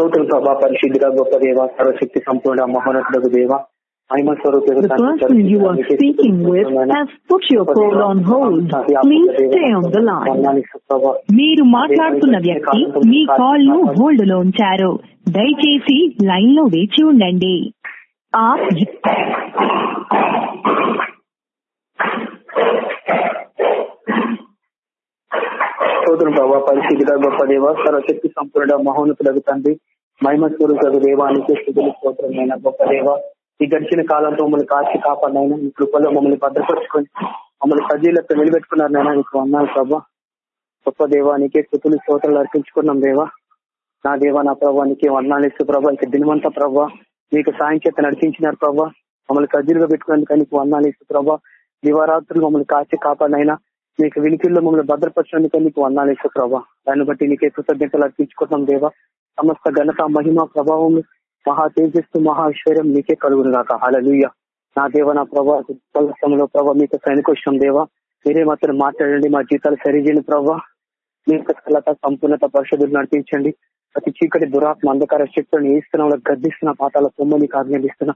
స్తోత్రం ప్రభా పరిశుద్ధిగా గొప్ప దేవ సర్వశక్తి సంపూర్ణ మహోన్నతులకు దేవ మహిమ. మీరు మాట్లాడుతున్న వ్యక్తి మీ కాల్ను హోల్డ్లో ఉంచారు. దయచేసి లైన్లో వేచి ఉండండి. ఆప్ స్తోత్రం ప్రభా పరిశుద్ధిగా గొప్ప దేవ సర్వశక్తి సంపూర్ణ మహోన్నతులకు తండ్రి మహిమ స్వరూపకు దేవానికి స్థితులు స్తోత్రమైన గొప్ప దేవ. ఈ గడిచిన కాలంతో మమ్మల్ని కాచి కాపాడినైనా ఈ కృపలో మమ్మల్ని భద్రపరుచుకొని మమ్మల్ని సజీలతో నిలబెట్టుకున్నారు నైనా నీకు అన్నాను ప్రభా. గొప్ప దేవానికి స్థుతులు స్తోత్రాలు అర్పించుకున్నాం దేవా. నా దేవా నా ప్రభా నీకే వర్ణాలు ప్రభా ఇక దినమంతా ప్రభా. మీకు సాయం చేత నడిపించినారు ప్రభా. మమ్మల్ని సజీలుగా పెట్టుకున్నందుకు నీకు వర్ణాలు ప్రభా. దివారాత్రులు మమ్మల్ని కాచి కాపాడినైనా నీకు వినికిల్లో మమ్మల్ని భద్రపరచడానికి నీకు వందాలు ఇస్తూ ప్రభా. దాన్ని బట్టి నీకే కృతజ్ఞతలు అర్పించుకుంటాం దేవా. సమస్త ఘనత మహిమ ప్రభావం మహా తేజస్సు మహా ఐశ్వర్యం నీకే కలుగును కాక హలలుయ నా దేవ నా ప్రభా సమయంలో ప్రభా మీకు సైనికోష్టం దేవా. మీరే మాత్రం మాట్లాడండి మా జీవితాలు సరిచేయండి ప్రభా. మీ యొక్క సంపూర్ణత పరిశుద్ధులు నడిపించండి. ప్రతి చీకటి దురాత్మ అంధకార శక్తులను ఇస్తున్నా గర్దిస్తున్న పాతాల సొమ్మని ఆజ్ఞాపిస్తున్నా.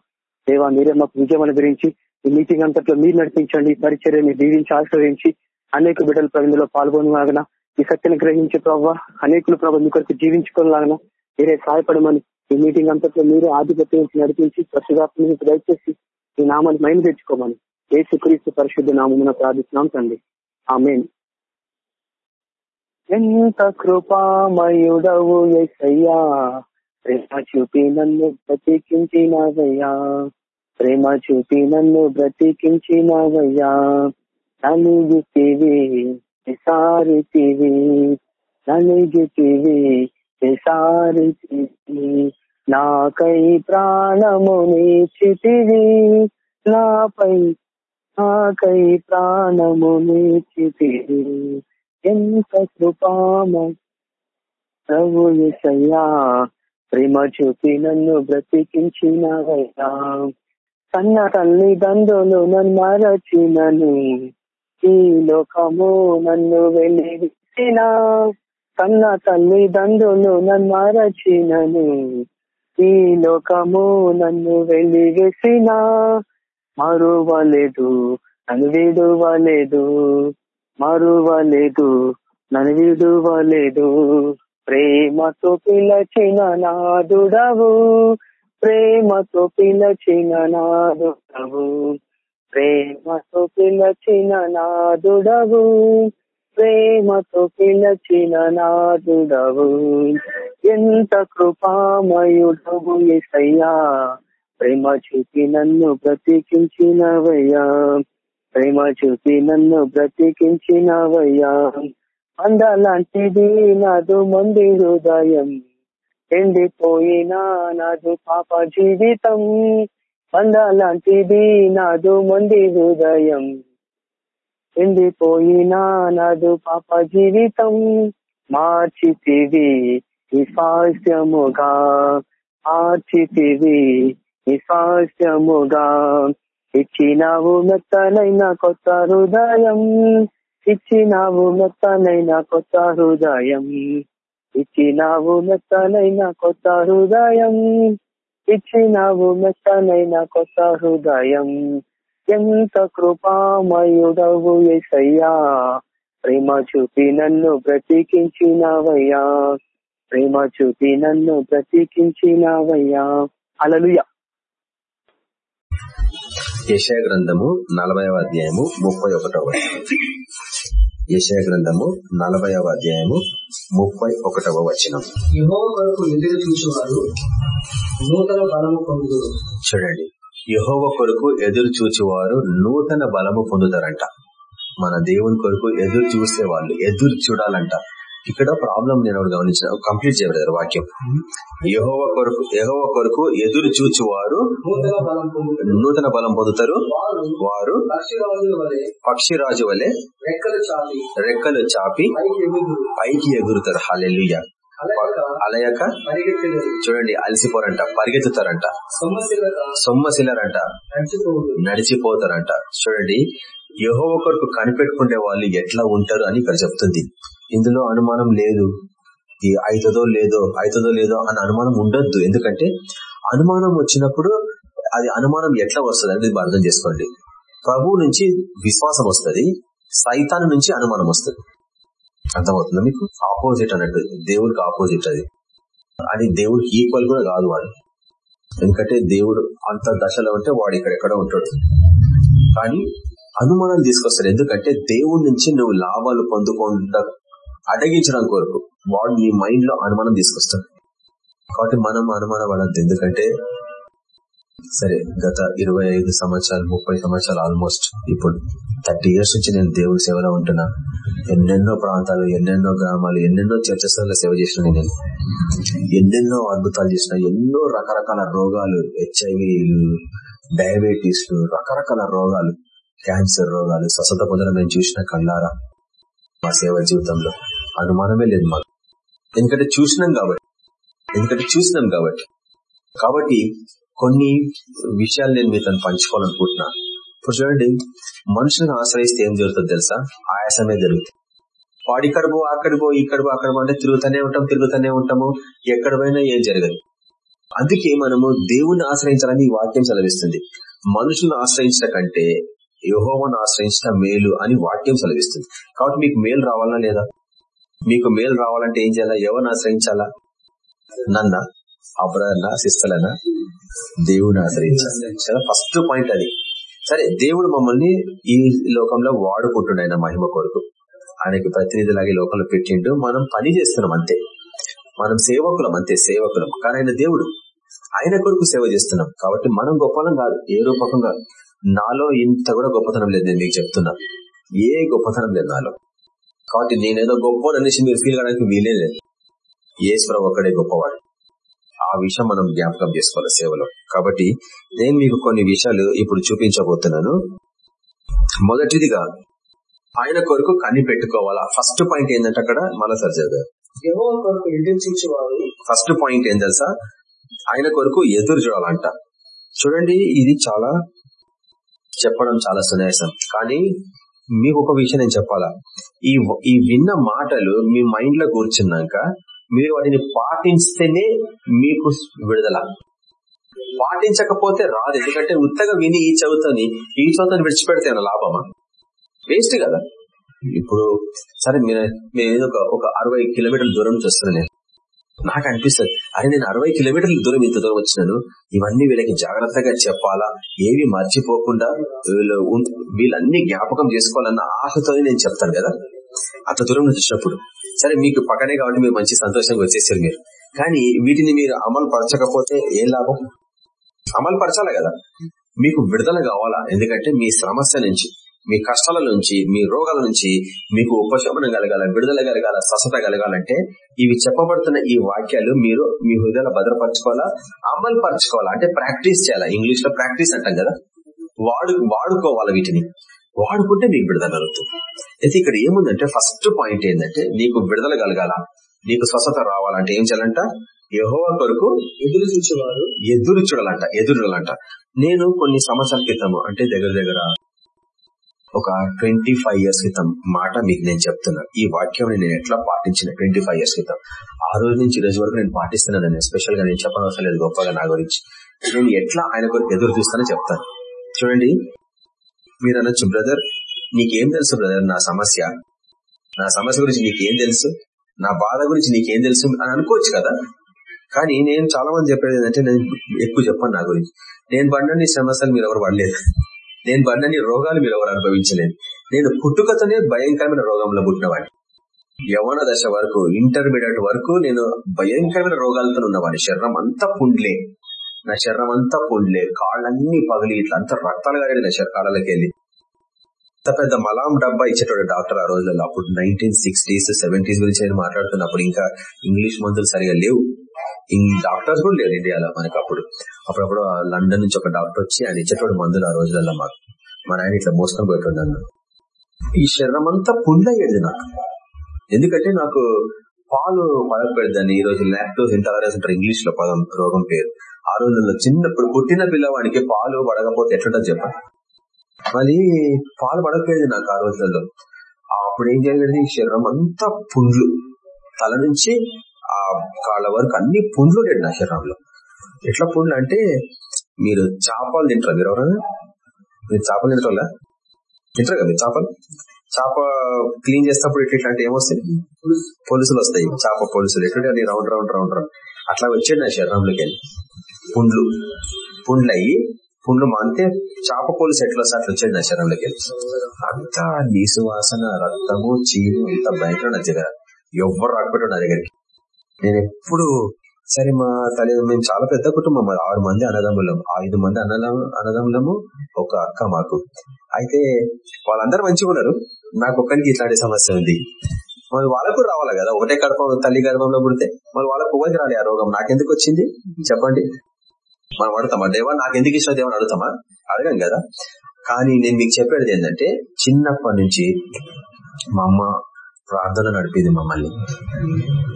దేవా మీరే మాకు విజయం అనుగ్రహించి ఈ మీటింగ్ అంతట్లో మీరు నడిపించండి పరిచర్యని దీవించి ఆశ్రయించి అనేక బిడ్డల ప్రజల్లో పాల్గొనలాగన ఈ సత్యను గ్రహించి ప్రభావ అనేకులు ప్రభావ మీ కొరకు జీవించుకోలాగన మీరే సహాయపడమని ఈ మీటింగ్ అంతట్లో మీరే ఆధిపత్యం నడిపించి ప్రస్తుతాత్మ దయచేసి ఈ నామాన్ని మైలు తెచ్చుకోమని. ఏ క్రీస్తు పరిశుద్ధ నామమున ప్రార్థిస్తున్నాం తండ్రి. ఆమె ఎంత కృపామయుడవు ఎసయ్యా ప్రేమ చూపి నన్ను బ్రతికించినవయ్యా ప్రేమ చూపి నన్ను బ్రతికించినవయ్యా. నలుగుతివి విసారితివి నలుగుతివి విసారితివి. నాకై ప్రాణము నీచితివి నాపై నాకై ప్రాణము నీచితివి. ఎంత కృపామ ప్రభు విషయా ప్రేమ చూపి నన్ను బ్రతికించినవయ్యా. కన్న తల్లిదండ్రులు నన్ను మరచినను. ఈ లోకము నన్ను వెళ్ళిన కన్న తల్లిదండ్రులు నన్ను మరచినను. ఈ లోకము నన్ను వెలివేసిన మరువలేదు నన్ను విడువలేదు మరువలేదు నన్ను విడువలేదు. ప్రేమతో పిలచిన నాదుడవు ప్రేమతో పిలచిన నాదుడవు ప్రేమతో పిలచిన నాదుడవు ప్రేమతో పిలచిన నాదుడవు. ఎంత కృపామయుడవు ఎసయ్యా ప్రేమ చూపి నన్ను బ్రతికించినవయ్యా ప్రేమ చూపి నన్ను బ్రతికించినవయ్యా. అందలాంటిది నాదు మంది హృదయం ఎండిపోయినా నాదు పాప జీవితం. అందలాంటిది నాదు మంది హృదయం. ఎండిపోయినా నాదు పాప జీవితం. మార్చితివి నిస్వాస్యముగా మార్చితివి నిస్వాస్యముగా ఇచ్చినావు మెత్తనైన కొత్త హృదయం. ఇచ్చినావు మెత్తనైన కొత్త హృదయం. ఇచ్చినావు మెత్తనైన కొత్త హృదయం. ఇచ్చినావు మెత్తనైన కొత్త హృదయం ఎంత కృపామయుడవు ఎసయ్యా ప్రేమ చూపి నన్ను బ్రతికించినవయ్యా ప్రేమ చూపి నన్ను బ్రతికించినవయ్యా అలలుయ యశయ గ్రంథము నలభైవ అధ్యాయము ముప్పై ఒకటవ యశయ గ్రంథము నలభైవ అధ్యాయము ముప్పై ఒకటవ వచనం. కొరకు ఎదురు చూసేవారు నూతన బలము పొందుదురు. చూడండి యహోవ కొరకు ఎదురు చూచేవారు నూతన బలము పొందుతారంట. మన దేవుని కొరకు ఎదురు చూసే వాళ్ళు ఎదురు చూడాలంట. ఇక్కడ ప్రాబ్లం నేను ఒకటి గమనించిన కంప్లీట్ చేయబడతారు వాక్యం. యహోవ కొరకు యహోవ కొరకు ఎదురు చూచువారు నూతన బలం నూతన బలం పొందుతారు. వారు పక్షి రాజు వలె రెక్కలు చాపి పైకి ఎగురుతారు. హాలెల్లుయ్య అలయక చూడండి అలసిపోరంట పరిగెత్తుతారంట. సొమ్మశిలరంట నడిచిపోతారంట. చూడండి యహోవ కొరకు కనిపెట్టుకునే వాళ్ళు ఎట్లా ఉంటారు అని ఇక్కడ చెప్తుంది. ఇందులో అనుమానం లేదు. ఈ అవుతుందో లేదో అవుతుందో లేదో అన్న అనుమానం ఉండొద్దు. ఎందుకంటే అనుమానం వచ్చినప్పుడు అది అనుమానం ఎట్లా వస్తుంది అనేది అర్థం చేసుకోండి. ప్రభు నుంచి విశ్వాసం వస్తుంది సైతాన్ నుంచి అనుమానం వస్తుంది. అర్థమవుతుంది మీకు? ఆపోజిట్ అన్నట్టు దేవుడికి ఆపోజిట్ అది. అది దేవుడికి ఈక్వల్ కూడా కాదు వాడు. ఎందుకంటే దేవుడు అంత దశలో ఉంటే వాడు ఇక్కడెక్కడ ఉంటాడు. కానీ అనుమానాలు తీసుకొస్తారు. ఎందుకంటే దేవుడి నుంచి నువ్వు లాభాలు పొందుకుండా అడ్డగించడం కొరకు వాడు నీ మైండ్లో అనుమానం తీసుకొస్తాడు. కాబట్టి మనం అనుమానం పడద్దు ఎందుకంటే సరే గత ఇరవై ఐదు సంవత్సరాలు ముప్పై సంవత్సరాలు ఆల్మోస్ట్ ఇప్పుడు థర్టీ ఇయర్స్ నుంచి నేను దేవుడి సేవలో ఉంటున్నా. ఎన్నెన్నో ప్రాంతాలు ఎన్నెన్నో గ్రామాలు ఎన్నెన్నో చర్చస్ సేవ చేసిన నేను. ఎన్నెన్నో అద్భుతాలు చేసిన ఎన్నో రకరకాల రోగాలు హెచ్ఐవి డయాబెటీస్లు రకరకాల రోగాలు క్యాన్సర్ రోగాలు స్వస్థత పొందడం నేను చూసిన కళ్ళారా మా సేవ జీవితంలో. అనుమానమే లేదు మాకు. ఎందుకంటే చూసినాం కాబట్టి. ఎందుకంటే చూసినాం కాబట్టి. కాబట్టి కొన్ని విషయాలు నేను మీతో పంచుకోవాలనుకుంటున్నా. ఇప్పుడు చూడండి మనుషులను ఆశ్రయిస్తే ఏం జరుగుతుంది తెలుసా? ఆయాసమే జరుగుతుంది. వాడి ఇక్కడ పో అక్కడ పో ఇక్కడ పో అక్కడ అంటే తిరుగుతూనే ఉంటాం తిరుగుతూనే ఉంటాము. ఎక్కడ పోయినా ఏం జరగదు. అందుకే మనము దేవుణ్ణి ఆశ్రయించాలని ఈ వాక్యం సెలవిస్తుంది. మనుషులను ఆశ్రయించడం కంటే యహోవను ఆశ్రయించడం మేలు అని వాక్యం సెలవిస్తుంది. కాబట్టి మీకు మేలు రావాలా లేదా? మీకు మేలు రావాలంటే ఏం చేయాలా? ఎవరిని ఆశ్రయించాలా? నన్న? అబ్రదన్న సిస్టర్లనా? దేవుని ఆశ్రయించాలి. ఫస్ట్ పాయింట్ అది. సరే దేవుడు మమ్మల్ని ఈ లోకంలో వాడుకుంటుండ ఆయన మహిమ కొరకు. ఆయనకి ప్రతినిధిలాగే లోకంలో పెట్టిండు. మనం పని చేస్తున్నాం అంతే. మనం సేవకులం అంతే సేవకులం. కానీ ఆయన దేవుడు. ఆయన కొరకు సేవ చేస్తున్నాం. కాబట్టి మనం గొప్పలం కాదు. ఏ రూపకం కాదు నాలో ఇంత కూడా గొప్పతనం లేదు నేను మీకు చెప్తున్నా. ఏ గొప్పతనం లేదు నాలో. కాబట్టి నేనేదో గొప్ప అనేసి మీరు ఫీల్ కావడానికి వీలే లేదు ఏశ్వరం ఒక్కడే గొప్పవాడు. ఆ విషయం మనం జ్ఞాపకం చేసుకోవాలి సేవలో. కాబట్టి నేను మీకు కొన్ని విషయాలు ఇప్పుడు చూపించబోతున్నాను. మొదటిదిగా ఆయన కొరకు కని పెట్టుకోవాలా? ఫస్ట్ పాయింట్ ఏంటంటే అక్కడ మళ్ళా సార్ చదువు. యెహోవా కొరకు ఎదురు చూచేవారు ఫస్ట్ పాయింట్ ఏం తెలుసా? ఆయన కొరకు ఎదురు చూడాలంట. చూడండి ఇది చాలా చెప్పడం చాలా సునాయాసం. కానీ మీకు ఒక విషయం నేను చెప్పాలా? ఈ ఈ విన్న మాటలు మీ మైండ్లో కూర్చున్నాక మీరు వాటిని పాటిస్తేనే మీకు విడుదల. పాటించకపోతే రాదు. ఎందుకంటే ఉత్తగా విని ఈ చదువుతోని ఈ చదువుతని విడిచిపెడితే లాభమా? వేస్ట్ కదా. ఇప్పుడు సరే మీరు నేను ఏదో ఒక అరవై కిలోమీటర్ల దూరం చూస్తున్నాను నేను నాకు అనిపిస్తుంది అరే నేను అరవై కిలోమీటర్ల దూరం ఇంత దూరం వచ్చినాను. ఇవన్నీ వీళ్ళకి జాగ్రత్తగా చెప్పాలా? ఏవి మర్చిపోకుండా వీళ్ళు వీళ్ళన్ని జ్ఞాపకం చేసుకోవాలన్న ఆశతో నేను చెప్తాను కదా. అంత దూరం వచ్చినప్పుడు. సరే మీకు పక్కనే కాబట్టి మీరు మంచి సంతోషంగా వచ్చేసారు మీరు. కానీ వీటిని మీరు అమలు పరచకపోతే ఏం లాభం? అమలు పరచాలి కదా? మీకు విడుదల కావాలా? ఎందుకంటే మీ సమస్య నుంచి. మీ కష్టాల నుంచి మీ రోగాల నుంచి మీకు ఉపశమనం కలగాల విడుదల కలగాల స్వస్థత కలగాలంటే ఇవి చెప్పబడుతున్న ఈ వాక్యాలు మీరు మీ హృదయాల భద్రపరచుకోవాలా? అమలు పరచుకోవాలా అంటే ప్రాక్టీస్ చేయాలా? ఇంగ్లీష్లో ప్రాక్టీస్ అంటాం కదా? వాడు వాడుకోవాలా వీటిని? వాడుకుంటే మీకు విడుదల కలుగుతుంది అయితే ఇక్కడ ఏముందంటే ఫస్ట్ పాయింట్ ఏంటంటే నీకు విడుదల కలగాల? నీకు స్వస్థత రావాలంటే ఏం చేయాలంట? యహోవ కొరకు ఎదురు చూచేవారు. ఎదురు చూడాలంట ఎదురు చూడాలంట. నేను కొన్ని సంవత్సరాల క్రితము అంటే దగ్గర దగ్గర ఒక ట్వంటీ ఫైవ్ ఇయర్స్ క్రితం మాట మీకు నేను చెప్తున్నా. ఈ వాక్యం నేను ఎట్లా పాటించిన ట్వంటీ ఫైవ్ ఇయర్స్ క్రితం? ఆ రోజు నుంచి ఈ రోజు వరకు నేను పాటిస్తున్నాను. స్పెషల్గా నేను చెప్పనవసరం లేదు గొప్పగా నా గురించి. నేను ఎట్లా ఆయన కొరకు ఎదురు చూస్తానో చెప్తాను. చూడండి మీరు అనొచ్చు బ్రదర్ నీకేం తెలుసు బ్రదర్ నా సమస్య? నా సమస్య గురించి నీకేం తెలుసు? నా బాధ గురించి నీకేం తెలుసు? అని అనుకోవచ్చు కదా. కానీ నేను చాలా మంది చెప్పేది ఏంటంటే నేను ఎక్కువ చెప్పాను నా గురించి. నేను పడిన సమస్యలు మీరు ఎవరు పడలేదు. నేను పడిన రోగాలు మీరు ఎవరు అనుభవించలేదు. నేను పుట్టుకతోనే భయంకరమైన రోగంలో పుట్టినవాడిని. యవన దశ వరకు ఇంటర్మీడియట్ వరకు నేను భయంకరమైన రోగాలతో ఉన్నవాడిని. శరీరం అంతా పుండ్లే. నా శరీరం అంతా పుండ్లే. కాళ్ళన్నీ పగిలి ఇట్లా అంతా రక్తాలు కాలేదు నా కాళ్ళకి వెళ్ళి. అంత పెద్ద మలాం డబ్బా ఇచ్చేటోడు డాక్టర్ ఆ రోజుల్లో. అప్పుడు నైన్టీన్ సిక్స్టీస్ సెవెంటీస్ గురించి నేను మాట్లాడుతున్నప్పుడు ఇంకా ఇంగ్లీష్ మందులు సరిగా లేవు. డాక్టర్స్ కూడా లేరు ఇండియాలో మనకి అప్పుడు. అప్పుడప్పుడు లండన్ నుంచి ఒక డాక్టర్ వచ్చి ఆయన ఇచ్చేటోడు మందులు ఆ రోజులలో మాకు. మన ఆయన ఇట్లా మోసుకొని పోయేటోడు నన్ను. ఈ శరీరం అంతా పుండయ్యేది నాకు. ఎందుకంటే నాకు పాలు పడకపోయేదని ఈ రోజు లాక్టోస్ ఇంటాలరెన్స్ అంటారు ఇంగ్లీష్లో పదం రోగం పేరు. ఆ రోజుల్లో చిన్నప్పుడు పుట్టిన పిల్లవాడికి పాలు పడకపోతే ఎట్లుంటుంది చెప్పండి మళ్ళీ పాలు పడకపోయేది నాకు ఆ రోజులలో. అప్పుడు ఏం జరిగేది? శరీరం అంతా పుండ్లు. తల నుంచి ఆ కాళ్ళ వరకు అన్ని పుండ్లు ఉండేది నా శరీరంలో ఎట్లా పుండ్లు అంటే మీరు చేపలు తింటారు మీరు ఎవరైనా? మీరు చేపలు తింటారా? తింటారు కదా మీరు చేపలు? చేప క్లీన్ చేసినప్పుడు ఇట్లా ఇట్లాంటి ఏమొస్తాయి? పోలీసులు వస్తాయి చేప పోలీసులు. ఎటువంటి అది రౌండ్ రౌండ్ రౌండ్ రౌండ్. అట్లా వచ్చేది నా శరీరంలోకి వెళ్ళి. పుండ్లు. పుండ్లు అయ్యి పుండ్లు మాంతే చేప పోలీసు ఎట్లా వస్తే అట్లా వచ్చేది నా శరీరంలోకి వెళ్ళి. అంత నీసు వాసన రక్తము చీము ఇంత భయంకర నా దగ్గర ఎవ్వరు రాకపోయాడు నా దగ్గరికి. నేను ఎప్పుడు సరే మా తల్లి మేము చాలా పెద్ద కుటుంబం ఆరు మంది అన్నదమ్ములం ఐదు మంది అన్నదమ్ అన్నదమ్ములము ఒక అక్క మాకు. అయితే వాళ్ళందరూ మంచిగా ఉన్నారు. నాకు ఒక్కరికి ఇట్లాంటి సమస్య ఉంది. మరి వాళ్ళకు రావాలి కదా. ఒకటే గడప తల్లి గర్భంలో పుడితే మరి వాళ్ళకు ఒకరికి రాలి ఆ రోగం. నాకెందుకు వచ్చింది? చెప్పండి. మనం అడుగుతామా? దేవా నాకు ఎందుకు ఇష్టం దేవని అడుగుతామా? అడగం కదా. కానీ నేను మీకు చెప్పేది ఏంటంటే చిన్నప్పటి నుంచి మా అమ్మ ప్రార్థన నడిపేది మమ్మల్ని.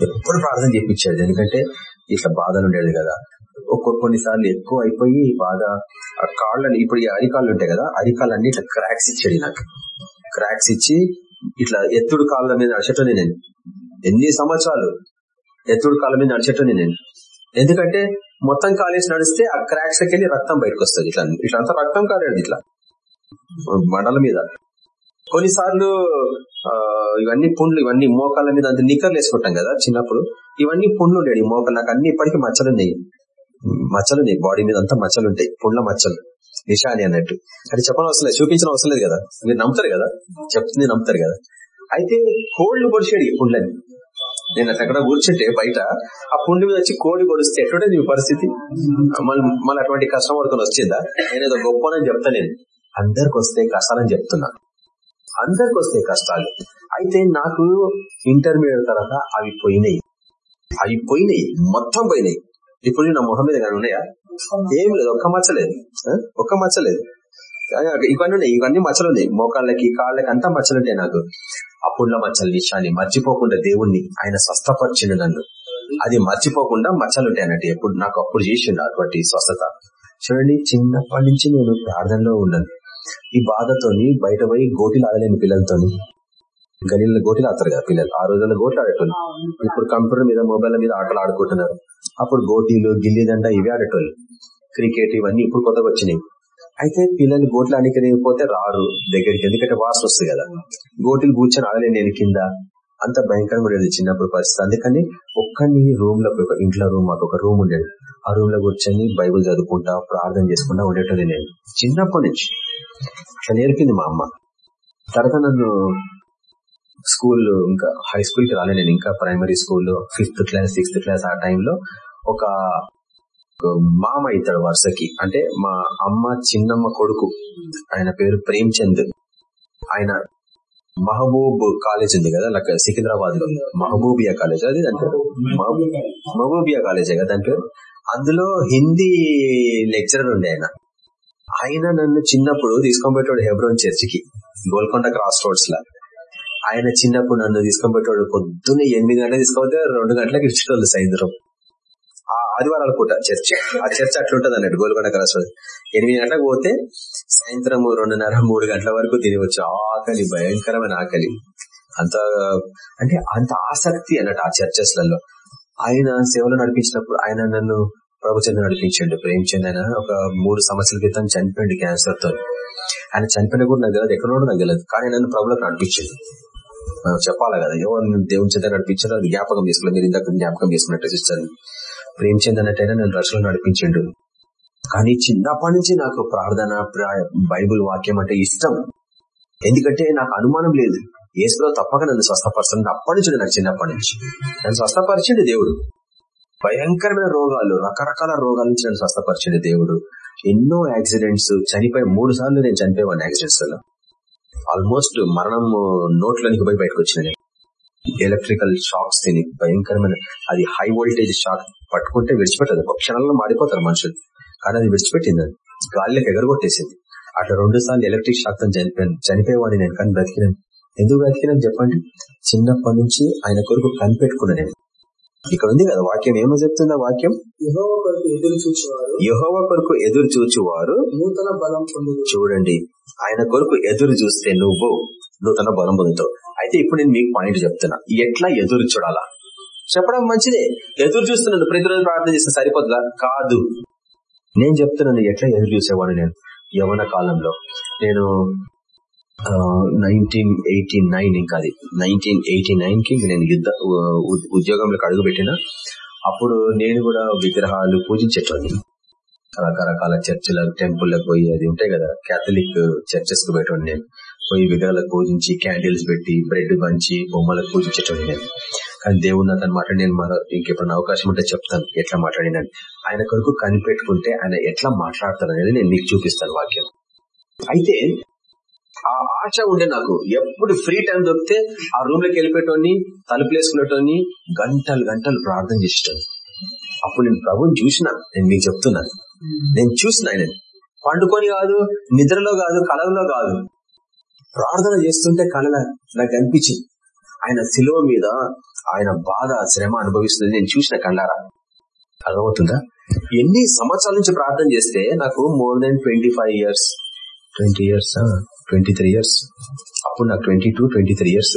ఎప్పుడు ప్రార్థన చేయించేది ఎందుకంటే ఇట్లా బాధలు ఉండేది కదా. కొన్నిసార్లు ఎక్కువ అయిపోయి బాధ ఆ కాళ్ళని ఇప్పుడు ఈ అరికాళ్ళు ఉంటాయి కదా అరికాళ్ళన్ని ఇట్లా క్రాక్స్ ఇచ్చాడు నాకు. క్రాక్స్ ఇచ్చి ఇట్లా ఎత్తుడు కాళ్ళ మీద నడిచేటోనే నేను. ఎన్ని సంవత్సరాలు ఎత్తుడు కాళ్ళ మీద నడిచేటోనే నేను. ఎందుకంటే మొత్తం కాలేసి నడిస్తే ఆ క్రాక్స్ వెళ్ళి రక్తం బయటకు వస్తుంది ఇట్లా. ఇట్లా అంతా రక్తం కాలేదు ఇట్లా. మండల మీద. కొన్నిసార్లు ఇవన్నీ పుండ్లు ఇవన్నీ మోకాళ్ళ మీద అంత నిక్కర్లు వేసుకుంటాం కదా చిన్నప్పుడు. ఇవన్నీ పుండ్లు ఉండేవి. మోకాలు నాకు అన్ని ఇప్పటికీ మచ్చలు ఉన్నాయి. మచ్చలు ఉన్నాయి. బాడీ మీద అంతా మచ్చలు ఉంటాయి. పుండ్ల మచ్చలు. నిషాని అన్నట్టు. అది చెప్పడం అవసరం లేదు. చూపించడం అవసరం లేదు కదా. మీరు నమ్ముతారు కదా? చెప్తుంది నమ్ముతారు కదా? అయితే కోళ్ళు పొడిచాడు ఈ పుండ్లని. నేను అక్కడ కూర్చుంటే బయట ఆ పుండి మీద వచ్చి కోడి కొడిస్తే ఎటువంటి నీ పరిస్థితి? మళ్ళీ అటువంటి కష్టం వరకు వచ్చిందా? ఏదో గొప్పనని చెప్తా నేను. అందరికి వస్తే కష్టాలని చెప్తున్నా. అందరికి వస్తాయి కష్టాలు. అయితే నాకు ఇంటర్మీడియట్ తర్వాత అవి పోయినాయి. అవి పోయినాయి. మొత్తం పోయినాయి. ఇప్పుడు నా మొహం మీద కానీ ఉన్నాయా? ఏం లేదు. ఒక్క మచ్చలేదు ఒక్క మచ్చలేదు ఇవన్నీ ఉన్నాయి. ఇవన్నీ మచ్చలు ఉన్నాయి. మోకాళ్ళకి కాళ్ళకి అంతా మచ్చలుంటాయి నాకు. అప్పుడుల మచ్చల విషయాన్ని మర్చిపోకుండా దేవుణ్ణి ఆయన స్వస్థపరిచిండు నన్ను. అది మర్చిపోకుండా మచ్చలుంటాయి అన్నట్టు ఎప్పుడు నాకు అప్పుడు చేసిండు అటువంటి స్వస్థత. చూడండి చిన్నప్పటి నుంచి నేను ప్రార్థనలో ఉన్నాను. ఈ బాధతోని బయట పోయి గోటిలు ఆడలేని పిల్లలతోని. గలీల గోటిలు ఆడతారు కదా పిల్లలు. ఆ రోజుల్లో గోట్లు ఆడేటోళ్ళు. ఇప్పుడు కంప్యూటర్ మీద మొబైల్ మీద ఆటలు ఆడుకుంటున్నారు. అప్పుడు గోటీలు గిల్లిదండ ఇవి ఆడేటోళ్ళు. క్రికెట్ ఇవన్నీ ఇప్పుడు కొత్తగా వచ్చినాయి. అయితే పిల్లలు గోట్లు అనికి పోతే రారు దగ్గరికి. ఎందుకంటే వాసన వస్తుంది కదా. గోటిలు కూర్చొని ఆడలేను నేను కింద. అంత భయంకరంగా ఉండేది చిన్నప్పుడు పరిస్థితి. అందుకని ఒక్కని రూమ్లో ఇంట్లో రూమ్ మాకు ఒక రూమ్ ఉండేది. ఆ రూమ్లో కూర్చొని బైబుల్ చదువుకుంటా ప్రార్థన చేసుకుంటా ఉండేటది నేను. చిన్నప్పటి నుంచి. నేర్పింది మా అమ్మ. తర్వాత నన్ను స్కూల్ ఇంకా హై స్కూల్కి రాలే నేను ఇంకా primary school fifth class sixth class ఆ టైంలో ఒక మామ అవుతాడు వరుసకి. అంటే మా అమ్మ చిన్నమ్మ కొడుకు ఆయన పేరు ప్రేమ్చంద్. ఆయన మహబూబ్ కాలేజ్ ఉంది కదా సికింద్రాబాద్లో మహబూబియా కాలేజ్ అది దాని పేరు. మహబూబియా కాలేజ్ కదా దాని పేరు. అందులో హిందీ లెక్చరర్ ఉండే ఆయన. ఆయన నన్ను చిన్నప్పుడు తీసుకొని పెట్టాడు హెబ్రోన్ చర్చికి గోల్కొండ క్రాస్ రోడ్స్ లా ఆయన చిన్నప్పుడు నన్ను తీసుకొని పెట్టాడు పొద్దున్న ఎనిమిది గంటలకు తీసుకోపోతే రెండు గంటలకు ఇచ్చేటోళ్ళు సాయంత్రం. ఆదివారాల పూట చర్చ్. ఆ చర్చ్ అట్లుంటది అన్నట్టు గోల్కొండ క్రాస్ రోడ్ ఎనిమిది గంటలకు పోతే సాయంత్రం రెండున్నర మూడు గంటల వరకు తినవచ్చు. ఆకలి భయంకరమైన ఆకలి. అంత అంటే అంత ఆసక్తి అన్నట్టు ఆ చర్చెస్లలో. ఆయన సేవలు నడిపించినప్పుడు ఆయన నన్ను ప్రభుత్వం నడిపించండు ప్రేమించండి ఆయన ఒక మూడు సంవత్సరాల క్రితం చనిపోయింది క్యాన్సర్తో. ఆయన చనిపోయిన కూడా నాకు తెలియదు ఎక్కడో నాకు తెలియదు కానీ నన్ను ప్రభులకు నడిపించింది చెప్పాలి కదా ఎవరు దేవుని చేత నడిపించారు అది జ్ఞాపకం చేసుకోవాలి. మీరు ఇందాక జ్ఞాపకం చేసుకున్నట్టు సిస్టర్. ప్రేమించండి అన్నట్టయినా నన్ను రచనలు నడిపించిండు. కానీ చిన్నప్పటి నుంచి నాకు ప్రార్థన బైబుల్ వాక్యం అంటే ఇష్టం. ఎందుకంటే నాకు అనుమానం లేదు. ఏసులో తప్పక నన్ను స్వస్థపరచండి అప్పటి నుంచి నాకు చిన్నప్పటి నుంచి. నన్ను స్వస్థపరిచిండు దేవుడు. భయంకరమైన రోగాలు రకరకాల రోగాల నుంచి నన్ను స్వస్థపరిచింది దేవుడు. ఎన్నో యాక్సిడెంట్స్ చనిపోయి మూడు సార్లు నేను చనిపోయాను యాక్సిడెంట్స్లో ఆల్మోస్ట్ మరణం నోట్లోనికి పోయి బయటకు వచ్చిన ఎలక్ట్రికల్ షాక్స్ తిని భయంకరమైన అది హై వోల్టేజ్ షాక్ పట్టుకుంటే విడిచిపెట్టదు. ఒక క్షణంలో మాడిపోతారు మనుషులు. కానీ అది విడిచిపెట్టింది అది గాలిలోకి ఎగరగొట్టేసింది. అట్లా రెండు సార్లు ఎలక్ట్రిక్ షాక్తో చనిపోయాను చనిపోయేవాడిని నేను. కానీ బ్రతికినాను. ఎందుకు బ్రతికినాను చెప్పండి? చిన్నప్పటి నుంచి ఆయన కొరకు కనిపెట్టుకున్నాను నేను. ఇక్కడ ఉంది కదా వాక్యం. ఏమో చెప్తుంది ఆ వాక్యం యహోవ కొరకు ఎదురు చూచువారు. నూతన బలం చూడండి. ఆయన కొరకు ఎదురు చూస్తే నువ్వు నూతన బలం పొందుతావు. అయితే ఇప్పుడు నేను మీకు పాయింట్ చెప్తున్నా. ఎట్లా ఎదురు చూడాలా? చెప్పడం మంచిదే. ఎదురు చూస్తున్నాను ప్రతిరోజు ప్రార్థన చేస్తే సరిపోతుందా? కాదు. నేను చెప్తున్నాను ఎట్లా ఎదురు చూసేవాడు నేను? యవన కాలంలో. నేను నైన్టీన్ ఎయిటీ నైన్ ఇంకా అది. నైన్టీన్ ఎయిటీ నైన్కి నేను యుద్ధ ఉద్యోగంలోకి అడుగు పెట్టిన అప్పుడు నేను కూడా విగ్రహాలు పూజించేటోని రకరకాల చర్చిల టెంపుల్లకు పోయి అది ఉంటాయి కదా కేథలిక్ చర్చెస్కు పెట్టండి నేను. పోయి విగ్రహాలకు పూజించి క్యాండిల్స్ పెట్టి బ్రెడ్ పంచి బొమ్మలకు పూజించేటోని నేను. కానీ దేవుడు అతను మాట నేను ఇంకెప్పుడు అవకాశం ఉంటే చెప్తాను ఎట్లా మాట్లాడినని. ఆయన కొరకు కనిపెట్టుకుంటే ఆయన ఎట్లా మాట్లాడతారు అనేది నేను మీకు చూపిస్తాను వాక్యం. అయితే ఆ ఆశ ఉండే నాకు. ఎప్పుడు ఫ్రీ టైం దొరికితే ఆ రూమ్లోకి వెళ్ళిపోయేటోని తలుపులేసుకునేటోని గంటలు గంటలు ప్రార్థన చేసేటోని అప్పుడు నేను ప్రభుని చూసిన నేను మీకు చెప్తున్నాను నేను చూసిన ఆయన పండుకొని కాదు నిద్రలో కాదు కళలో కాదు. ప్రార్థన చేస్తుంటే కళ నాకు అనిపించింది. ఆయన శిలువ మీద ఆయన బాధ శ్రమ అనుభవిస్తుంది. నేను చూసిన కళ్ళారా? అర్థమవుతుందా? ఎన్ని సంవత్సరాల నుంచి ప్రార్థన చేస్తే నాకు more than twenty five years. Twenty years? Twenty three years అప్పుడు నాకు twenty two twenty three years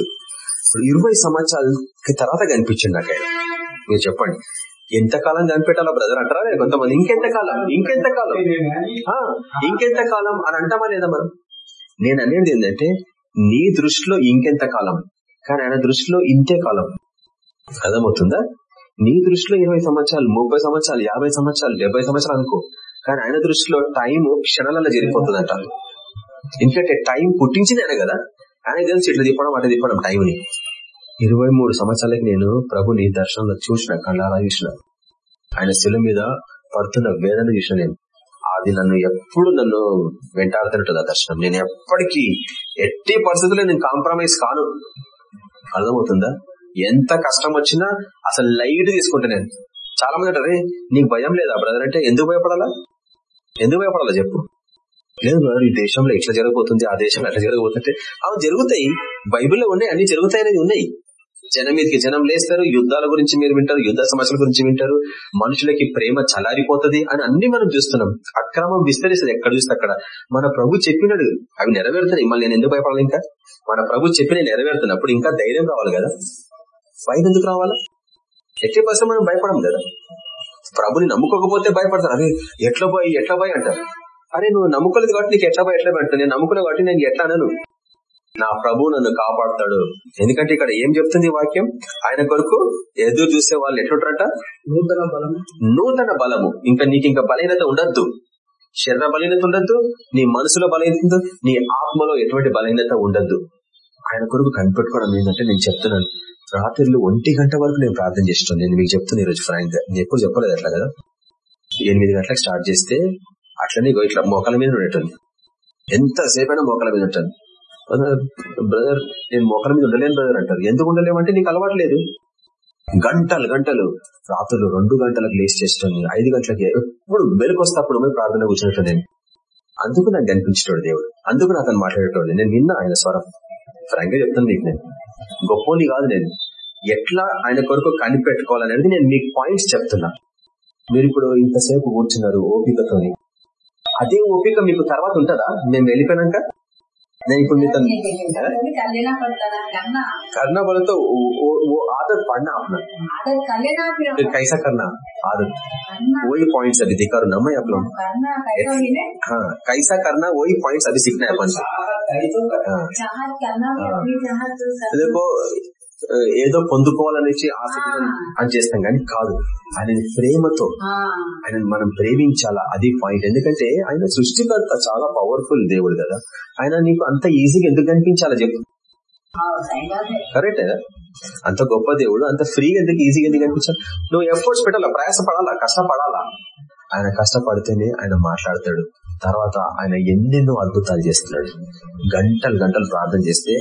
ఇరవై సంవత్సరాలకి తర్వాత కనిపించింది నాకు ఆయన. మీరు చెప్పండి. ఎంతకాలం కనిపెట్టాలో బ్రదర్ అంటారా? లేదు కొంతమంది ఇంకెంత కాలం ఇంకెంత కాలం ఇంకెంత కాలం అని అంటామా లేదా మనం నేను అనేది ఏంటంటే నీ దృష్టిలో ఇంకెంత కాలం కానీ ఆయన దృష్టిలో ఇంతే కాలం. అర్థమవుతుందా? నీ దృష్టిలో ఇరవై సంవత్సరాలు ముప్పై సంవత్సరాలు యాభై సంవత్సరాలు డెబ్బై సంవత్సరాలు అనుకో. కానీ ఆయన దృష్టిలో టైం క్షణాలలో జరిగిపోతుందంట. ఎందుకంటే టైం పుట్టించింది ఆయన కదా. ఆయన తెలిసి ఇట్లా తిప్పడం అట్లా తిప్పడం టైంని ఇరవై మూడు సంవత్సరాలకి నేను ప్రభుని దర్శనంలో చూసిన కళ్ళారా చూసిన. ఆయన శిల మీద పడుతున్న వేదన చూసిన నేను. అది నన్ను ఎప్పుడు నన్ను వెంటాడుతున్నట్టు ఆ దర్శనం. నేను ఎప్పటికీ ఎట్టి పరిస్థితుల్లో నేను కాంప్రమైజ్ కాను. అర్థమవుతుందా? ఎంత కష్టం వచ్చినా అసలు లైట్ తీసుకుంటా నేను. చాలా మంది అంటారే నీకు భయం లేదా బ్రదర్ అంటే ఎందుకు భయపడాలా? ఎందుకు భయపడాలా? చెప్పు. లేదు బ్రదర్ ఈ దేశంలో ఎట్లా జరగబోతుంది ఆ దేశంలో ఎట్లా జరగబోతుంటే అవి జరుగుతాయి. బైబిల్లో ఉన్నాయి అన్ని జరుగుతాయి అనేది ఉన్నాయి. జనం మీదకి జనం లేస్తారు యుద్ధాల గురించి మీరు వింటారు యుద్ధ సమస్యల గురించి వింటారు మనుషులకి ప్రేమ చలారిపోతుంది అని అన్ని మనం చూస్తున్నాం. అక్రమం విస్తరిస్తుంది ఎక్కడ చూస్తే అక్కడ. మన ప్రభు చెప్పినాడు అవి నెరవేరుతున్నాయి. మళ్ళీ నేను ఎందుకు భయపడాలి ఇంకా? మన ప్రభు చెప్పిన నెరవేరుతున్నప్పుడు ఇంకా ధైర్యం రావాలి కదా? భయం ఎందుకు రావాలా? ఎట్టి పరిస్థితి మనం భయపడం కదా? ప్రభుని నమ్ముకోకపోతే భయపడతారు. అవి ఎట్లా పోయి ఎట్లా పోయి అంటారు. అరే నువ్వు నమ్ముకోలేదు కాబట్టి నీకు ఎట్లా ఎట్లా పెడతాను నేను నమ్ముకునే కాబట్టి నేను ఎట్లా అనను? నా ప్రభు నన్ను కాపాడుతాడు. ఎందుకంటే ఇక్కడ ఏం చెప్తుంది వాక్యం? ఆయన కొరకు ఎదురు చూసే వాళ్ళు ఎట్లుంటారట? నూతన బలం నూతన బలము. ఇంకా నీకు ఇంకా బలహీనత ఉండద్దు. శరీర బలహీనత ఉండద్దు. నీ మనసులో బలహీనత నీ ఆత్మలో ఎటువంటి బలహీనత ఉండద్దు. ఆయన కొరకు కనిపెట్టుకోవడం ఏంటంటే నేను చెప్తున్నాను. రాత్రిలో ఒంటి గంట వరకు నేను ప్రార్థన చేస్తున్నాను. నేను మీకు చెప్తున్నా ఈరోజు ఫ్రాంక్ నేను ఎప్పుడు చెప్పలేదు అట్లా కదా? ఎనిమిది గంటలకు స్టార్ట్ చేస్తే అట్లనే ఇట్లా మోకాల మీద ఉండేటండి ఎంతసేపైనా మోకాల మీద ఉంటాను బ్రదర్ నేను మోకాల మీద ఉండలేను బ్రదర్ అంటారు. ఎందుకు ఉండలేమంటే నీకు అలవాట్లేదు గంటలు గంటలు రాత్రులు రెండు గంటలకు లేచి చేస్తుంది ఐదు గంటలకి ఎప్పుడు వెలుకొస్తే అప్పుడు పోయి ప్రార్థన కూర్చున్నట్టు నేను. అందుకు నాకు కనిపించేటోడు దేవుడు. అందుకు నాకు మాట్లాడేటోడు. నేను విన్నా ఆయన స్వరం ఫ్రాంక్ చెప్తాను మీకు నేను. గొప్పని కాదు నేను. ఎట్లా ఆయన కొరకు కనిపెట్టుకోవాలనేది నేను మీకు పాయింట్స్ చెప్తున్నా. మీరు ఇప్పుడు ఇంతసేపు కూర్చున్నారు ఓపికతోని. అదే ఓపిక మీకు తర్వాత ఉంటుందా మేము వెళ్ళిపోయినాక నేను ఇప్పుడు మీతో करना बोले तो वो, वो, वो आदत पढ़ना अपना फिर कैसा करना आदत वही पॉइंट्स अभी दिखा रहा मैं आप लोग हाँ कैसा करना वही पॉइंट्स अभी सीखना है अपन देखो ఏదో పొందుకోవాలనేసి ఆసక్తి అని చేస్తాం కానీ కాదు. ఆయన ప్రేమతో ఆయన మనం ప్రేమించాలా? అది పాయింట్ ఎందుకంటే ఆయన సృష్టికర్త చాలా పవర్ఫుల్ దేవుడు కదా. ఆయన నీకు అంత ఈజీగా ఎందుకు కనిపించాలా చెప్పు. కరెక్టే అంత. గొప్ప దేవుడు అంత ఫ్రీగా ఎందుకు ఈజీగా ఎందుకు కనిపించాలి? నువ్వు ఎఫర్ట్స్ పెట్టాలా? ప్రయాస పడాలా కష్టపడాలా? ఆయన కష్టపడితేనే ఆయన మాట్లాడతాడు. తర్వాత ఆయన ఎన్నెన్నో అద్భుతాలు చేస్తున్నాడు. గంటలు గంటలు ప్రార్థన చేస్తే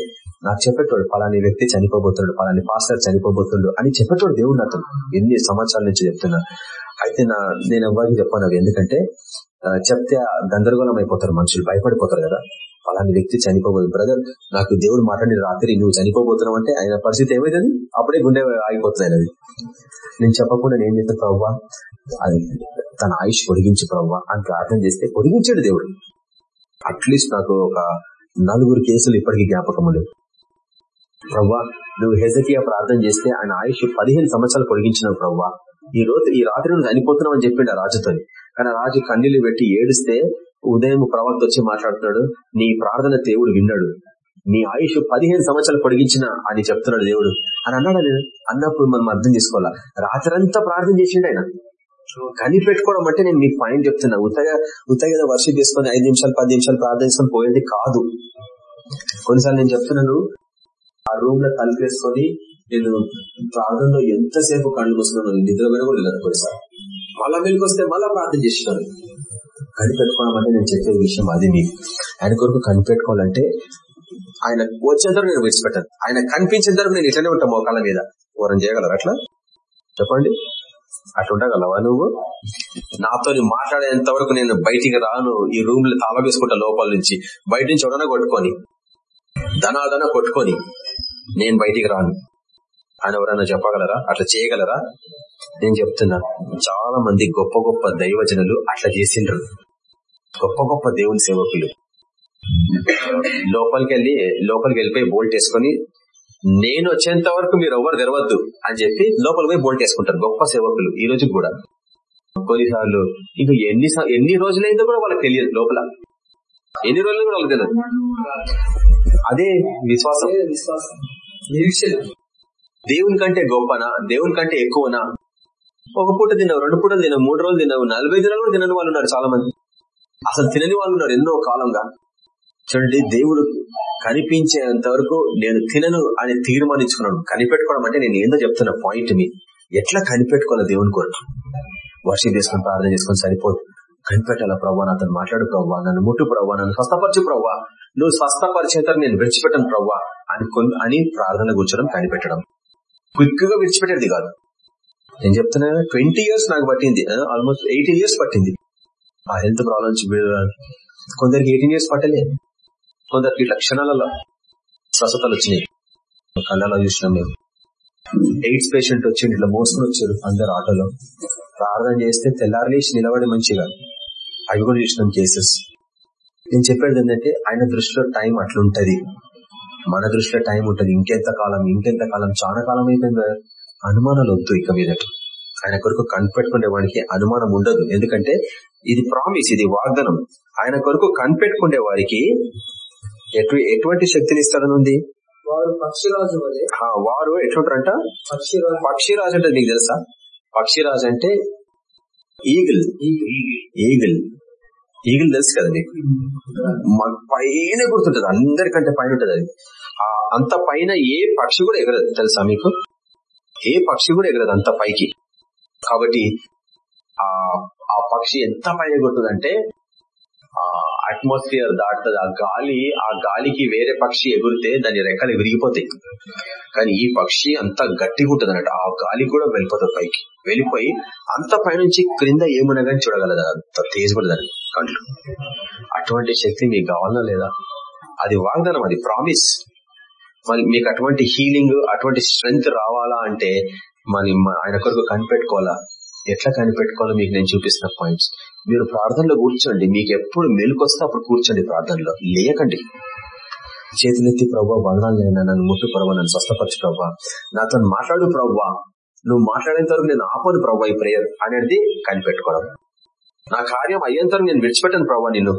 నాకు చెప్పేటోడు పలాని వ్యక్తి చనిపోబోతున్నాడు పలాని పాస్టర్ చనిపోబోతున్నాడు అని చెప్పేటోడు దేవుడు నాతో. ఎన్ని సంవత్సరాల నుంచి చెప్తున్నా. అయితే నా నేను ఎవరికి చెప్పాను అవి. ఎందుకంటే చెప్తే గందరగోళం అయిపోతారు మనుషులు భయపడిపోతారు కదా. పలాని వ్యక్తి చనిపోబోదు బ్రదర్ నాకు దేవుడు మాట్లాడి రాత్రి నువ్వు చనిపోబోతున్నావు అంటే ఆయన పరిస్థితి ఏమైతుంది అప్పుడే గుండె ఆగిపోతుంది ఆయనది నేను చెప్పకుండా నేను చేసిన ప్రవ్వా? అది తన ఆయుష్ పొడిగించి ప్రవ్వా అని ప్రార్థన చేస్తే పొడిగించాడు దేవుడు. అట్లీస్ట్ నాకు ఒక నలుగురు కేసులు ఇప్పటికీ జ్ఞాపకం లేవు ప్రవ్వా నువ్వు హెజకియా ప్రార్థన చేస్తే ఆయన ఆయుష్ పదిహేను సంవత్సరాలు పొడిగించినావు ప్రవ్వా. ఈ రోజు ఈ రాత్రి నువ్వు చనిపోతున్నావు అని చెప్పిండు రాజుతో కానీ రాజు కన్నీళ్ళు పెట్టి ఏడిస్తే ఉదయం ప్రవక్త వచ్చి మాట్లాడుతున్నాడు నీ ప్రార్థన దేవుడు విన్నాడు. నీ ఆయుష్ పదిహేను సంవత్సరాలు పొడిగించిన అని చెప్తున్నాడు దేవుడు. అని అన్నాడు నేను? అన్నప్పుడు మనం అర్థం చేసుకోవాలా? రాత్రంతా ప్రార్థన చేసిండు ఆయన. కనిపెట్టుకోవడం అంటే నేను మీకు పాయింట్ చెప్తున్నా. ఉత్తగా ఉత్తగా వర్షం తీసుకొని ఐదు నిమిషాలు పది నిమిషాలు ప్రార్థన చేసుకొని పోయేది కాదు. కొన్నిసార్లు నేను చెప్తున్నాను ఆ రూమ్లో తలుపేసుకొని నేను ప్రార్థనలో ఎంతసేపు కళ్ళు మూసుకున్నాను నిద్ర మీద కూడా లేదు కొన్నిసారి మళ్ళా వెలుగు వస్తే మళ్ళా ప్రార్థన చేసినాను కనిపెట్టుకోవడం అంటే నేను చెప్పే విషయం అది మీకు ఆయన కొరకు కనిపెట్టుకోవాలంటే ఆయన వచ్చేంతరం నేను విడిచిపెట్టాను. ఆయన కనిపించేంతరం నేను ఇట్లనే ఉంటాను మోకాళ్ళ మీద. ఓరం చేయగలరు అట్లా? చెప్పండి. అట్లా ఉండగలవా నువ్వు? నాతో మాట్లాడేంత వరకు నేను బయటికి రాను. ఈ రూమ్లో తాళ వేసుకుంటా లోపల నుంచి. బయట నుంచి ఎవడన్నా కొట్టుకొని ధనాదన కొట్టుకొని నేను బయటికి రాను. అని ఎవరన్నా చెప్పగలరా? అట్లా చేయగలరా? నేను చెప్తున్నా చాలా మంది గొప్ప గొప్ప దైవజనులు అట్లా చేసిండ్రు. గొప్ప గొప్ప దేవుని సేవకులు. లోపలికి వెళ్ళి లోపలికి వెళ్ళిపోయి బోల్ట్ వేసుకొని నేను వచ్చేంత వరకు మీరు ఎవరు తెరవద్దు అని చెప్పి లోపల పోయి బోల్ట్ వేసుకుంటారు గొప్ప సేవకులు ఈ రోజు కూడా. కొన్నిసార్లు ఇంకా ఎన్ని ఎన్ని రోజులైందో కూడా వాళ్ళకి తెలియదు లోపల. ఎన్ని రోజులు కూడా వాళ్ళకి తెలియదు. అదే విశ్వాసం. విశ్వాసం. నిరీక్షణ. దేవుని కంటే గొప్పనా? దేవుని కంటే ఎక్కువనా? ఒక పూట తిన్నావు రెండు పూటలు తిన్నావు మూడు రోజులు తిన్నావు నలభై దినాలు కూడా తినని వాళ్ళు ఉన్నారు చాలా మంది అసలు తినని వాళ్ళు ఉన్నారు ఎన్నో కాలంగా. చూడండి దేవుడు కనిపించేంత వరకు నేను తినను అని తీర్మానించుకున్నాను. కనిపెట్టుకోవడం అంటే నేను ఏందో చెప్తున్న పాయింట్ మీ ఎట్లా కనిపెట్టుకోవాలి దేవుని కొరకు? వర్షం చేసుకుని ప్రార్థన చేసుకుని సరిపోదు. కనిపెట్టాల ప్రవ్వా? అతను మాట్లాడు ప్రవ్వా. నన్ను ముట్టు ప్రవ్వా. నన్ను స్వస్థపరచు ప్రవ్వా. నువ్వు స్వస్థపరిచేత నేను విడిచిపెట్టను ప్రవ్వా అని అని ప్రార్థన కూర్చడం కనిపెట్టడం. క్విక్గా విడిచిపెట్టేది కాదు. నేను చెప్తున్నా ట్వంటీ ఇయర్స్ నాకు పట్టింది. ఆల్మోస్ట్ ఎయిటీన్ ఇయర్స్ పట్టింది. ఆ హెల్త్ ప్రాబ్లమ్స్ కొందరికి ఎయిటీన్ ఇయర్స్ పట్టలే. కొందరికి ఇట్లా క్షణాలలో స్వస్థతలు వచ్చినాయి. కళ్ళలో చూసినాం మేము. ఎయిడ్స్ పేషెంట్ వచ్చి ఇట్లా మోసుకుని వచ్చారు అందరు ఆటోలో. ప్రార్థన చేస్తే తెల్లారలేసి నిలబడి మంచిగా. అవి కూడా చూసినాం కేసెస్. నేను చెప్పేది ఏంటంటే ఆయన దృష్టిలో టైం అట్లుంటది. మన దృష్టిలో టైం ఉంటది. ఇంకెంత కాలం ఇంకెంత కాలం చాలా కాలం అయిపోయింది? అనుమానాలు వద్దు ఇక మీద ఆయన కొరకు కనిపెట్టుకునే వాడికి అనుమానం ఉండదు. ఎందుకంటే ఇది ప్రామిస్ ఇది వాగ్దానం. ఆయన కొరకు కనిపెట్టుకునే వారికి ఎటు ఎటువంటి శక్తిని ఇస్తాడని ఉంది వారు పక్షిరాజు వారు పక్షిరాజు. పక్షిరాజు అంటే నీకు తెలుసా? పక్షిరాజు అంటే ఈగిల్. ఈగిల్. ఈగిల్ తెలుసు కదా నీకు? మన పైన గుర్తుంటది అందరికంటే పైన ఉంటది అది. ఆ అంత పైన ఏ పక్షి కూడా ఎగరదు తెలుసా మీకు? ఏ పక్షి కూడా ఎగరదు అంత పైకి. కాబట్టి ఆ ఆ పక్షి ఎంత పైన కొడుతుందంటే ఆ అట్మాస్ఫియర్ దాటుతుంది. ఆ గాలి ఆ గాలికి వేరే పక్షి ఎగురితే దాని రెక్కలు విరిగిపోతాయి. కానీ ఈ పక్షి అంత గట్టిగా ఉంటుంది అన్నట్టు ఆ గాలి కూడా వెళ్ళిపోతుంది పైకి. వెళ్ళిపోయి అంత పైనుంచి క్రింద ఏమున్నా కానీ చూడగలదు. అంత తేజపడదని కంట్లు. అటువంటి శక్తి మీకు కావాలా లేదా? అది వాగ్దానం అది ప్రామిస్ మరి మీకు అటువంటి హీలింగ్ అటువంటి స్ట్రెంగ్త్ రావాలా అంటే మరి ఆయన కొరకు కనిపెట్టుకోవాలా? ఎట్లా కనిపెట్టుకోవాలో మీకు నేను చూపిస్తున్న పాయింట్స్ మీరు ప్రార్థనలో కూర్చోండి. మీకు ఎప్పుడు మెలుకొస్తే అప్పుడు కూర్చోండి ప్రార్థనలో. లేకండి చేతులెత్తి ప్రభావ వదనాలైనా నన్ను ముట్టు ప్రభావ నన్ను స్వస్థపరచు ప్రభావ నాతో మాట్లాడు ప్రవ్వా. నువ్వు మాట్లాడేంత వరకు నేను ఆపను ప్రభావ ఈ ప్రేయర్ అనేది కనిపెట్టుకోవడం. నా కార్యం అయ్యేంత వరకు నేను విడిచిపెట్టాను ప్రభావ నిన్ను.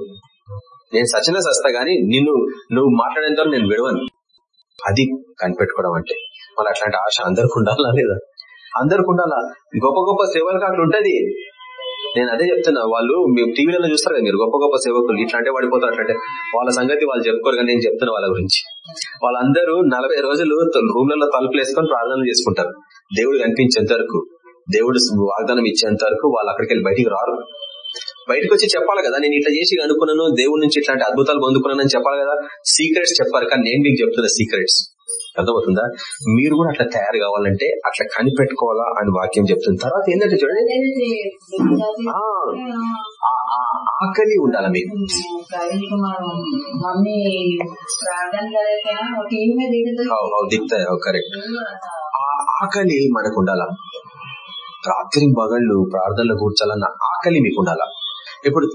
నేను సచిన సస్తా గాని నిన్ను నువ్వు మాట్లాడేంత వరకు నేను విడవను. అది కనిపెట్టుకోవడం అంటే. మళ్ళీ అట్లాంటి ఆశ అందరికి ఉండాలా లేదా? అందరికి ఉండాలా? గొప్ప గొప్ప సేవలకు అట్లా ఉంటది. నేను అదే చెప్తున్నా వాళ్ళు మీరు టీవీలలో చూస్తారు కదా మీరు గొప్ప గొప్ప సేవకులు ఇట్లా అంటే పడిపోతారు అట్లంటే వాళ్ళ సంగతి వాళ్ళు చెప్పుకోరు కానీ నేను చెప్తున్నా వాళ్ళ గురించి. వాళ్ళందరూ నలభై రోజులు రూమ్లలో తలుపులు వేసుకొని ప్రార్థనలు చేసుకుంటారు. దేవుడు కనిపించేంత వరకు దేవుడు వాగ్దానం ఇచ్చేంత వరకు వాళ్ళు అక్కడికి వెళ్ళి బయటికి రారు. బయటకు వచ్చి చెప్పాలి కదా నేను ఇట్లా చేసి అనుకున్నాను దేవుడి నుంచి ఇట్లాంటి అద్భుతాలు పొందుకున్నానని చెప్పాలి కదా. సీక్రెట్స్ చెప్పారు కానీ నేను మీకు చెప్తున్నా సీక్రెట్స్ అర్థమవుతుందా? మీరు కూడా అట్లా తయారు కావాలంటే అట్లా కనిపెట్టుకోవాలా అని వాక్యం చెప్తుంది. తర్వాత ఏంటంటే చూడండి. ఆకలి ఉండాలి మీకు? దిగుతాయి కరెక్ట్. ఆ ఆకలి మనకు ఉండాలా? రాత్రి పగళ్ళు ప్రార్థనలో కూర్చోాలన్న ఆకలి మీకు ఉండాలా? ఇప్పుడు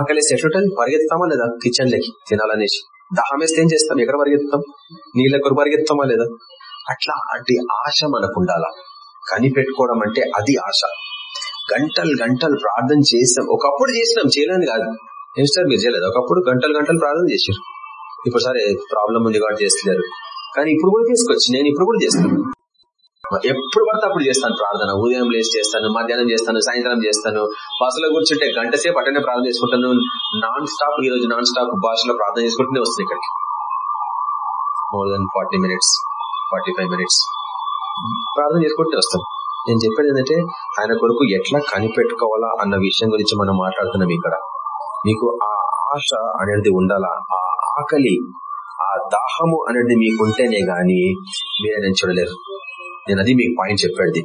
ఆకలి ఎట్లుంటుంది పరిగెత్తామా లేదా కిచెన్ లకి తినాలనేసి? దాహం వేస్తే ఏం చేస్తాం? ఎక్కడ పరిగెత్తాం నీళ్ళ కొరకు పరిగెత్తామా లేదా? అట్లా అటు ఆశ మనకు ఉండాలా? కనిపెట్టుకోవడం అంటే అది ఆశ. గంటలు గంటలు ప్రార్థన చేసాం. ఒకప్పుడు చేసినాం. చేయలేని కాదు. ఏం సార్ మీరు చేయలేదు. ఒకప్పుడు గంటలు గంటలు ప్రార్థన చేశారు. ఇప్పుడు సరే ప్రాబ్లం ఉంది కాబట్టి చేస్తున్నారు కానీ ఇప్పుడు కూడా చేసుకోవచ్చు నేను ఇప్పుడు కూడా చేస్తాను. ఎప్పుడు పడితే అప్పుడు చేస్తాను ప్రార్థన. ఉదయం లేచి చేస్తాను మధ్యాహ్నం చేస్తాను సాయంత్రం చేస్తాను. బస్సులో కూర్చుంటే గంట సేపు అటనే ప్రార్థన చేసుకుంటాను. నాన్ స్టాప్ ఈ రోజు నాన్ స్టాప్ భాషలో ప్రార్థన చేసుకుంటూనే వస్తుంది ఇక్కడికి. More than forty minutes forty five minutes ప్రార్థన చేసుకుంటూనే వస్తాను. నేను చెప్పేది ఏంటంటే ఆయన కొరకు ఎట్లా కనిపెట్టుకోవాలా అన్న విషయం గురించి మనం మాట్లాడుతున్నాం ఇక్కడ. మీకు ఆ ఆశ అనేది ఉండాలా? ఆ ఆకలి ఆ దాహము అనేది మీకుంటేనే గాని మీరు ఆయన చూడలేరు. నేను అది మీకు పాయింట్ చెప్పేది.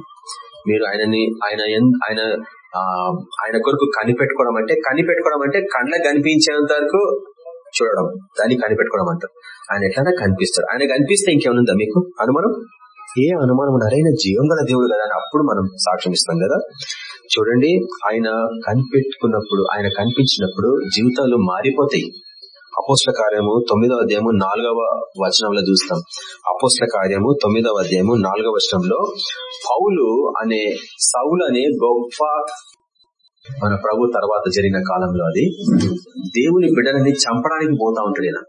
మీరు ఆయనని ఆయన ఆయన ఆయన కొరకు కనిపెట్టుకోవడం అంటే కనిపెట్టుకోవడం అంటే కళ్ళ కనిపించేంత వరకు చూడడం. దాన్ని కనిపెట్టుకోవడం అంటారు. ఆయన ఎట్లన్నా కనిపిస్తాడు ఆయన కనిపిస్తే ఇంకేమనుందా మీకు అనుమానం? ఏ అనుమానం నరైన జీవం గల దేవుడు కదా అని అప్పుడు మనం సాక్ష్యం ఇస్తాం కదా. చూడండి ఆయన కనిపెట్టుకున్నప్పుడు ఆయన కనిపించినప్పుడు జీవితాలు మారిపోతాయి. అపోస్ల కార్యము తొమ్మిదవ అధ్యాయము నాలుగవ వచనంలో చూస్తాం. అపోస్ల కార్యము తొమ్మిదవ అధ్యాయము నాలుగవ వచనంలో పౌలు అనే సౌలు అనే గొప్ప మన ప్రభు తర్వాత జరిగిన కాలంలో అది దేవుని బిడ్డలని చంపడానికి పోతా ఉంటాడు ఈయన.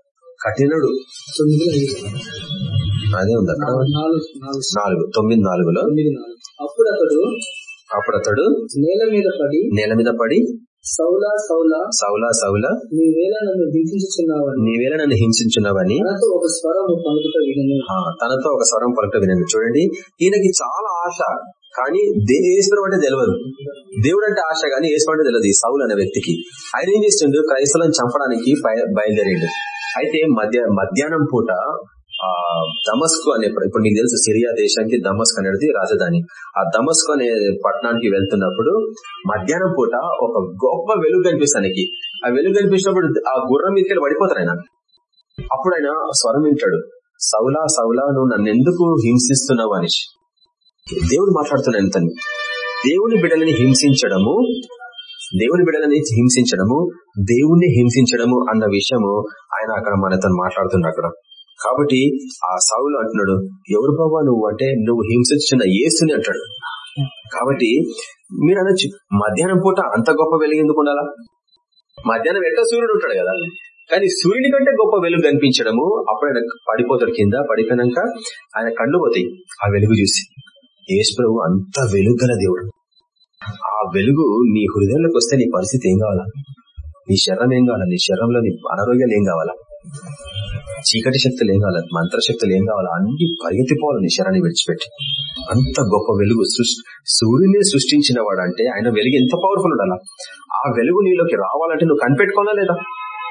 కఠినుడు. అదే ఉంది? నాలుగు. తొమ్మిది నాలుగులో అప్పుడు అతడు అప్పుడు అతడు నేల మీద పడి నేల మీద పడి సౌలా సౌలా సౌలా సౌలా నీవేళ నన్ను హింసించుచున్నావని. నీవేళ నన్ను హింసించున్నావని తనతో ఒక స్వరం పలుకుట వినను. తనతో ఒక స్వరం పలుకుట వినండి చూడండి ఈయనకి చాలా ఆశ కానీ దేశం అంటే తెలియదు దేవుడు అంటే ఆశ కానీ ఏసు అంటే తెలియదు ఈ సౌలు అనే వ్యక్తికి. ఆయన ఏం చేస్తుండు? క్రైస్తవులను చంపడానికి బయ- బయలుదేరిండు. అయితే మధ్య మధ్యాహ్నం పూట దమస్కు అనే ఇప్పుడు నీకు తెలుసు సిరియా దేశానికి దమస్క్ అనేది రాజధాని. ఆ దమస్కు అనే పట్టణానికి వెళ్తున్నప్పుడు మధ్యాహ్నం పూట ఒక గొప్ప వెలుగు కనిపిస్తానికి ఆ వెలుగు కనిపించినప్పుడు ఆ గుర్రం మీదకి పడిపోతారు ఆయన. అప్పుడు ఆయన స్వరం వింటాడు. సౌలా సౌలా నువ్వు నన్ను ఎందుకు హింసిస్తున్నావు అనేసి. దేవుడు మాట్లాడుతున్నాను తను దేవుని బిడ్డలని హింసించడము దేవుని బిడ్డలని హింసించడము దేవుణ్ణి హింసించడము అన్న విషయము ఆయన అక్కడ మనతో మాట్లాడుతున్నాడు అక్కడ. కాబట్టి ఆ సావులు అంటున్నాడు ఎవరు బాబా నువ్వు అంటే నువ్వు హింసించిన యేసుని అంటాడు. కాబట్టి మీరు అనొచ్చు మధ్యాహ్నం పూట అంత గొప్ప వెలుగు ఎందుకు ఉండాలా? మధ్యాహ్నం ఎట్లా సూర్యుడు ఉంటాడు కదా? కానీ సూర్యుని కంటే గొప్ప వెలుగు కనిపించడము అప్పుడు ఆయన పడిపోతాడు కింద పడిపోయినాక ఆయన కళ్ళు పోతాయి ఆ వెలుగు చూసి. యేసు ప్రభు అంత వెలుగు గల దేవుడు. ఆ వెలుగు నీ హృదయంలోకి వస్తే నీ పరిస్థితి ఏం కావాలా? నీ శరీరం ఏం కావాలా? నీ శరీరంలో నీ అనారోగ్యాలు ఏం కావాలా? చీకటి శక్తులు ఏం కావాలి మంత్రశక్తులు ఏం కావాలి? అన్ని పరిగెత్తిపోవాలి నీ విడిచిపెట్టి. అంత గొప్ప వెలుగు సృష్టి సూర్యుని సృష్టించిన అంటే ఆయన వెలుగు ఎంత పవర్ఫుల్ ఉండాలా? ఆ వెలుగు నీలోకి రావాలంటే నువ్వు కనిపెట్టుకోనా లేదా?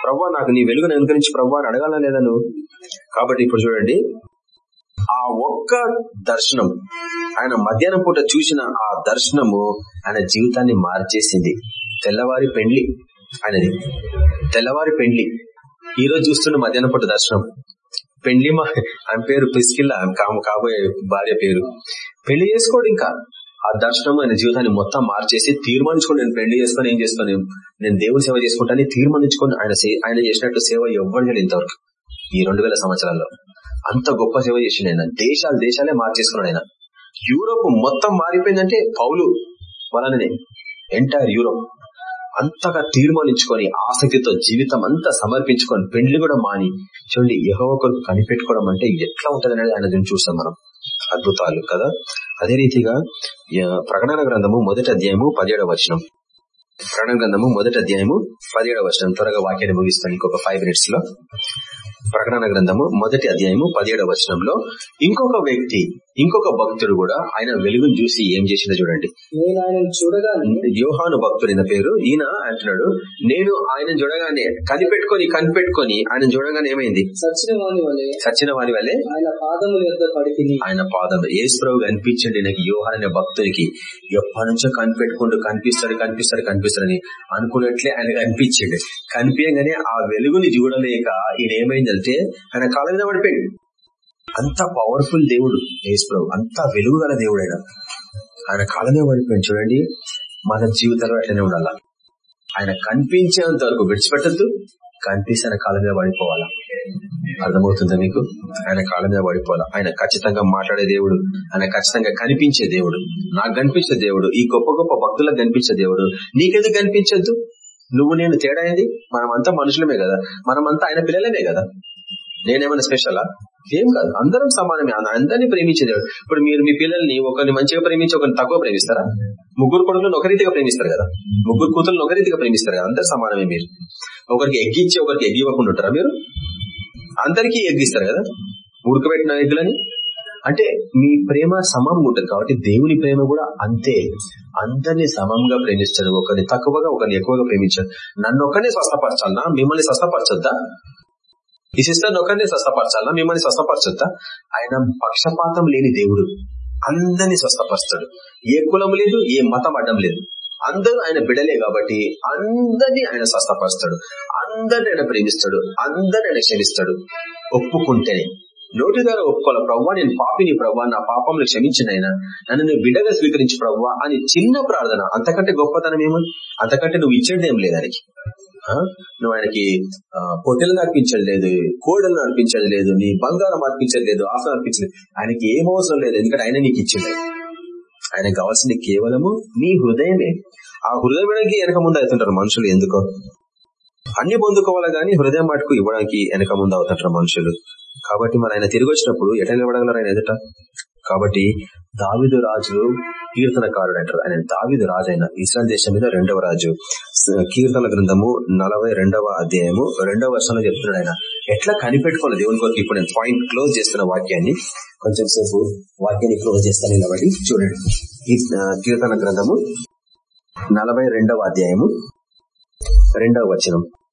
ప్రవ్వా నాకు నీ వెలుగును అనుకరించి ప్రవ్వా అని అడగాలా లేదా నువ్వు? కాబట్టి ఇప్పుడు చూడండి. ఆ ఒక్క దర్శనం ఆయన మధ్యాహ్నం పూట చూసిన ఆ దర్శనము ఆయన జీవితాన్ని మార్చేసింది. తెల్లవారి పెండ్లి ఆయనది. తెల్లవారి పెండ్లి. ఈ రోజు చూస్తున్న మధ్యాహ్నం పూట దర్శనం. పెండ్లిమ ఆమె ఆయన పేరు పిస్కిల్లా ఆమె కాబోయే భార్య పేరు. పెళ్ళి చేసుకోడు ఇంకా. ఆ దర్శనం ఆయన జీవితాన్ని మొత్తం మార్చేసి తీర్మానించుకొని నేను పెళ్ళి చేసుకొని ఏం చేసుకొని నేను దేవుని సేవ చేసుకుంటానని తీర్మానించుకొని ఆయన సే- ఆయన చేసినట్టు సేవ ఎవ్వరు చేయలేదు ఇంతవరకు. ఈ రెండు వేల సంవత్సరాల్లో. అంత గొప్ప సేవ చేసిండు ఆయన. దేశాలు దేశాలే మార్చేసుకున్నాడు ఆయన. యూరోప్ మొత్తం మారిపోయిందంటే పౌలు వలననే. ఎంటైర్ యూరోప్ అంతగా తీర్మానించుకొని ఆసక్తితో జీవితం అంతా సమర్పించుకొని పెండ్లి కూడా మాని చూడండి యహో కొరకు కనిపెట్టుకోవడం అంటే ఎట్లా ఉంటుంది అనేది ఆయన చూసాం చూస్తాం మనం. అద్భుతాలు కదా? అదే రీతిగా ప్రకటన గ్రంథము మొదటి అధ్యాయము పదిహేడవ వచనం. ప్రకటన గ్రంథము మొదటి అధ్యాయము పదిహేడవ వచనం. త్వరగా వాక్యాన్ని ముగిస్తాను ఇంకొక ఫైవ్ మినిట్స్లో. ప్రకటన గ్రంథము మొదటి అధ్యాయము పదిహేడవ వచనంలో ఇంకొక వ్యక్తి ఇంకొక భక్తుడు కూడా ఆయన వెలుగును చూసి ఏం చేసిందో చూడండి. నేను ఆయన చూడగానే యోహాను భక్తుడు ఈయన పేరు ఈయన అంటున్నాడు నేను ఆయన చూడగానే కనిపెట్టుకొని కనిపెట్టుకొని ఆయన చూడగానే ఏమైంది? సచిన వాని వలె సచిన వారి వల్లే ఆయన పాదముల యొక్క పడి ఆయన పాదం ఏసుప్రభు కనిపించండి నాకు యోహాన్ అనే భక్తునికి. ఎప్పటి నుంచో కనిపెట్టుకుంటూ కనిపిస్తాడు కనిపిస్తాడు కనిపిస్తాడని అనుకున్నట్లే ఆయన కనిపించాడు. కనిపించగానే ఆ వెలుగుని చూడలేక ఈయన ఏమైందంటే ఆయన కాళ్ళ మీద పడిపోయాడు. అంత పవర్ఫుల్ దేవుడు యేసుప్రభు అంత వెలుగు గల దేవుడు ఆయన ఆయన కాళ్ళ మీద పడిపోయాడు. చూడండి మన జీవితంలో అట్లనే ఉండాల? ఆయన కనిపించేంత వరకు విడిచిపెట్టద్దు. కనిపిస్తే ఆయన కాలం మీద పడిపోవాలా? అర్థమవుతుందా మీకు? ఆయన కాలం మీద పడిపోవాలా? ఆయన ఖచ్చితంగా మాట్లాడే దేవుడు ఆయన ఖచ్చితంగా కనిపించే దేవుడు నాకు కనిపించే దేవుడు ఈ గొప్ప గొప్ప భక్తులకు కనిపించే దేవుడు నీకెందుకు కనిపించద్దు? నువ్వు నేను తేడా ఏంది? మనమంతా మనుషులమే కదా. మనమంతా ఆయన పిల్లలమే కదా. నేనేమైనా స్పెషలా ఏం కాదు. అందరం సమానమే. అందరినీ ప్రేమించేది ఇప్పుడు మీరు మీ పిల్లల్ని ఒకరిని మంచిగా ప్రేమించి ఒకరిని తక్కువ ప్రేమిస్తారా? ముగ్గురు కొడుకులను ఒక రీతిగా ప్రేమిస్తారు కదా. ముగ్గురు కూతురులను ఒక రీతిగా ప్రేమిస్తారు కదా. అందరు సమానమే మీరు. ఒకరికి ఎగ్గిచ్చి ఒకరికి ఎగ్గివ్వకుండా ఉంటారా మీరు? అందరికీ ఎగ్గిస్తారు కదా. ఉడకబెట్టిన ఎగ్గులని అంటే మీ ప్రేమ సమం ఉంటుంది కాబట్టి దేవుని ప్రేమ కూడా అంతే. అందరినీ సమంగా ప్రేమిస్తాడు. ఒకరిని తక్కువగా ఒకరిని ఎక్కువగా ప్రేమించాడు. నన్ను ఒకరిని స్వస్థపరచాలనా? మిమ్మల్ని స్వస్థపరచొద్దా? ఈ సిస్టర్ని ఒకరిని స్వస్థపరచాలనా? మిమ్మల్ని స్వస్థపరచొద్దా? ఆయన పక్షపాతం లేని దేవుడు. అందరినీ స్వస్థపరుస్తాడు. ఏ కులం లేదు ఏ మతం అడ్డం లేదు. అందరూ ఆయన బిడలే కాబట్టి అందరినీ ఆయన స్వస్థపరుస్తాడు. అందరిని ఆయన ప్రేమిస్తాడు. అందరిని ఆయన క్షమిస్తాడు. ఒప్పుకుంటేనే. నోటి ద్వారా ఒప్పుకోవాలి? ప్రవ్వా నేను పాపిని ప్రవ్వా నా పాపంలో క్షమించిన ఆయన. నన్ను నువ్వు బిడగా స్వీకరించి ప్రవ్వా అని చిన్న ప్రార్థన. అంతకంటే గొప్పతనం ఏమో అంతకంటే నువ్వు ఇచ్చేది ఏం లేదు ఆయనకి. నువ్వు ఆయనకి పొట్టెలు నడిపించడం లేదు కోడలు నడిపించడం లేదు నీ బంగారం అర్పించడం లేదు ఆశ అర్పించలేదు ఆయనకి ఏం అవసరం లేదు ఎందుకంటే ఆయన నీకు ఇచ్చింది. ఆయన కావాల్సింది కేవలము నీ హృదయమే. ఆ హృదయానికి వెనక ముందు అవుతుంటారు మనుషులు ఎందుకో? అన్ని పొందుకోవాలి కానీ హృదయం మటుకు ఇవ్వడానికి వెనక ముందు అవుతుంటారు మనుషులు. కాబట్టి మన ఆయన తిరిగి వచ్చినప్పుడు ఎట నిలబడగలరు ఆయన ఎదుట? కాబట్టి దావిదు రాజు కీర్తనకారుడు అంటారు. ఆయన దావిదు రాజు అయిన ఇస్రాయల్ దేశం మీద రెండవ రాజు. కీర్తన గ్రంథము నలభై రెండవ అధ్యాయము రెండవ వర్షంలో చెప్తున్నాడు ఆయన. ఎట్లా కనిపెట్టుకోవాలి దేవుని కొరకు? ఇప్పుడు నేను పాయింట్ క్లోజ్ చేస్తున్న వాక్యాన్ని. కొంచెం సేపు వాక్యాన్ని క్లోజ్ చేస్తాను కాబట్టి చూడండి. ఈ కీర్తన గ్రంథము నలభై అధ్యాయము రెండవ వచనం.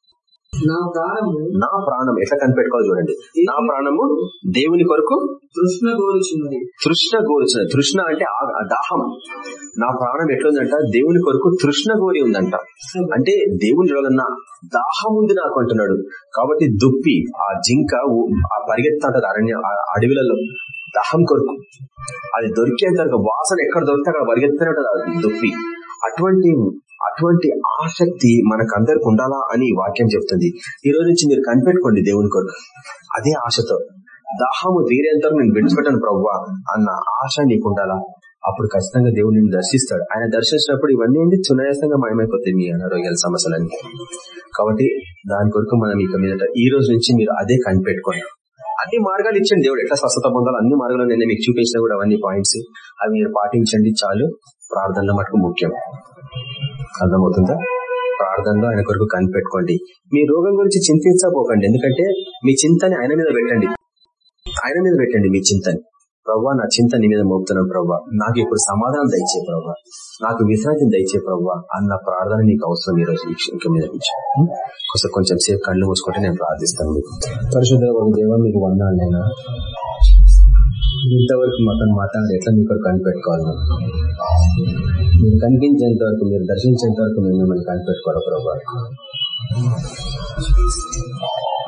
నా ప్రాణం ఎట్లా కనిపెట్టుకోవాలి చూడండి. నా ప్రాణము దేవుని కొరకు తృష్ణ గోరుచున్నది. తృష్ణ గోరుచున్నది. తృష్ణ అంటే దాహం. నా ప్రాణం ఎట్లుందంట? దేవుని కొరకు తృష్ణ గోరి ఉందంట. అంటే దేవుని చూడాలన్నా దాహం ఉంది నాకు అంటున్నాడు. కాబట్టి దుప్పి ఆ జింక ఆ పరిగెత్తుంటది అరణ్య అడవిలలో. దాహం కొరకు. అది దొరికేంత వాసన ఎక్కడ దొరికితే అక్కడ పరిగెత్తనే ఉంటది దుప్పి. అటువంటి అటువంటి ఆసక్తి మనకందరికి ఉండాలా అని వాక్యం చెప్తుంది. ఈ రోజు నుంచి మీరు కనిపెట్టుకోండి దేవుని కొరకు. అదే ఆశతో. దాహము తీరేంత నేను విడిచిపెట్టాను ప్రవ్వా అన్న ఆశ నీకు ఉండాలా? అప్పుడు ఖచ్చితంగా దేవుడు నిన్ను దర్శిస్తాడు. ఆయన దర్శించినప్పుడు ఇవన్నీ ఏంటి? సునాయాసంగా మాయమైపోతాయి మీ అనారోగ్యాల సమస్యలని కాబట్టి దాని కొరకు మనం ఇక మీద ఈ రోజు నుంచి మీరు అదే కనిపెట్టుకోండి. అన్ని మార్గాలు ఇచ్చండి దేవుడు. ఎట్లా స్వస్థత పొందాలో అన్ని మార్గాలు నేను మీకు చూపించిన కూడా అవన్నీ పాయింట్స్. అవి మీరు పాటించండి చాలు. ప్రార్థనలో మటుకు ముఖ్యం. అర్థమవుతుందా? ప్రార్థనలో ఆయన కొరకు కనిపెట్టుకోండి మీ రోగం గురించి చింతించబోకండి. ఎందుకంటే మీ చింతని ఆయన మీద పెట్టండి. ఆయన మీద పెట్టండి మీ చింతని. ప్రవ్వా నా చింత నీ మీద మోపుతున్నాను ప్రవ్వా. నాకు ఇప్పుడు సమాధానం దయచే ప్రవ్వా. నాకు విశ్రాంతిని దయచే ప్రవ్వా. అన్న ప్రార్థన నీకు అవసరం ఈ రోజు ఇంక మీద నుంచి. కొంచెం కొంచెం సేపు కళ్ళు మూసుకుంటే నేను ప్రార్థిస్తాను. మీకు పరిశుద్ధ దేవ మీకు ఇంతవరకు మాత్రం మాట్లాడి ఎట్లా మీకు కనిపెట్టుకోవాలి కనిపించేంత వరకు మీరు దర్శించేంత వరకు మేము మిమ్మల్ని కనిపెట్టుకోవాలి ప్రభావ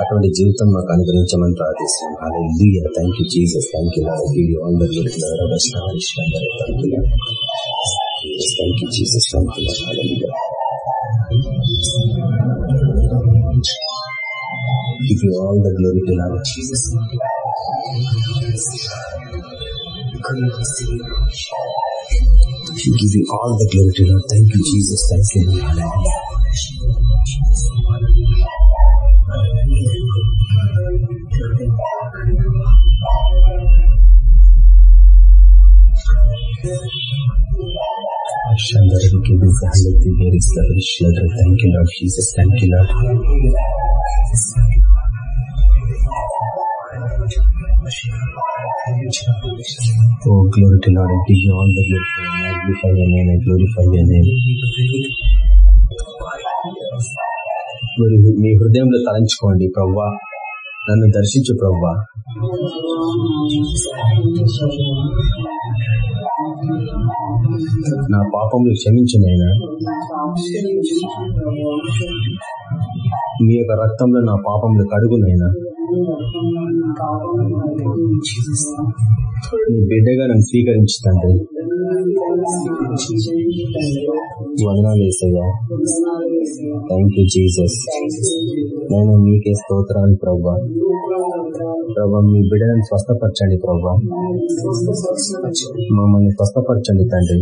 అటువంటి జీవితం మాకు అనుగ్రహించమని ప్రార్థిస్తున్నాం. అలా thank you Jesus thank you give you all the good thank you thank you Jesus thank you Give you all the glory to Lord Jesus. We give you all the glory to Lord. Thank you, Jesus. Thank you, Lord. Hallelujah. Shandara, we give you the hallelujah. Here is the. Thank you, Lord Jesus. Thank you, Lord. Oh, glory to Lord. I give you all the glory. Magnify your name. Glorify your name. మీ హృదయంలో తలంచుకోండి ప్రవ్వా నన్ను దర్శించు ప్రవ్వా నా పాపములు క్షమించినైనా మీ యొక్క రక్తంలో నా పాపములు కడుగునైనా నీ బిడ్డగా నన్ను స్వీకరించు తండ్రి వందనాలు థ్యాంక్ యూ జీసస్ నేను మీకే స్తోత్రాలు ప్రభా. ప్రభా మీ బిడ్డలను స్వస్థపరచండి ప్రభా. మమ్మల్ని స్వస్థపరచండి తండ్రి.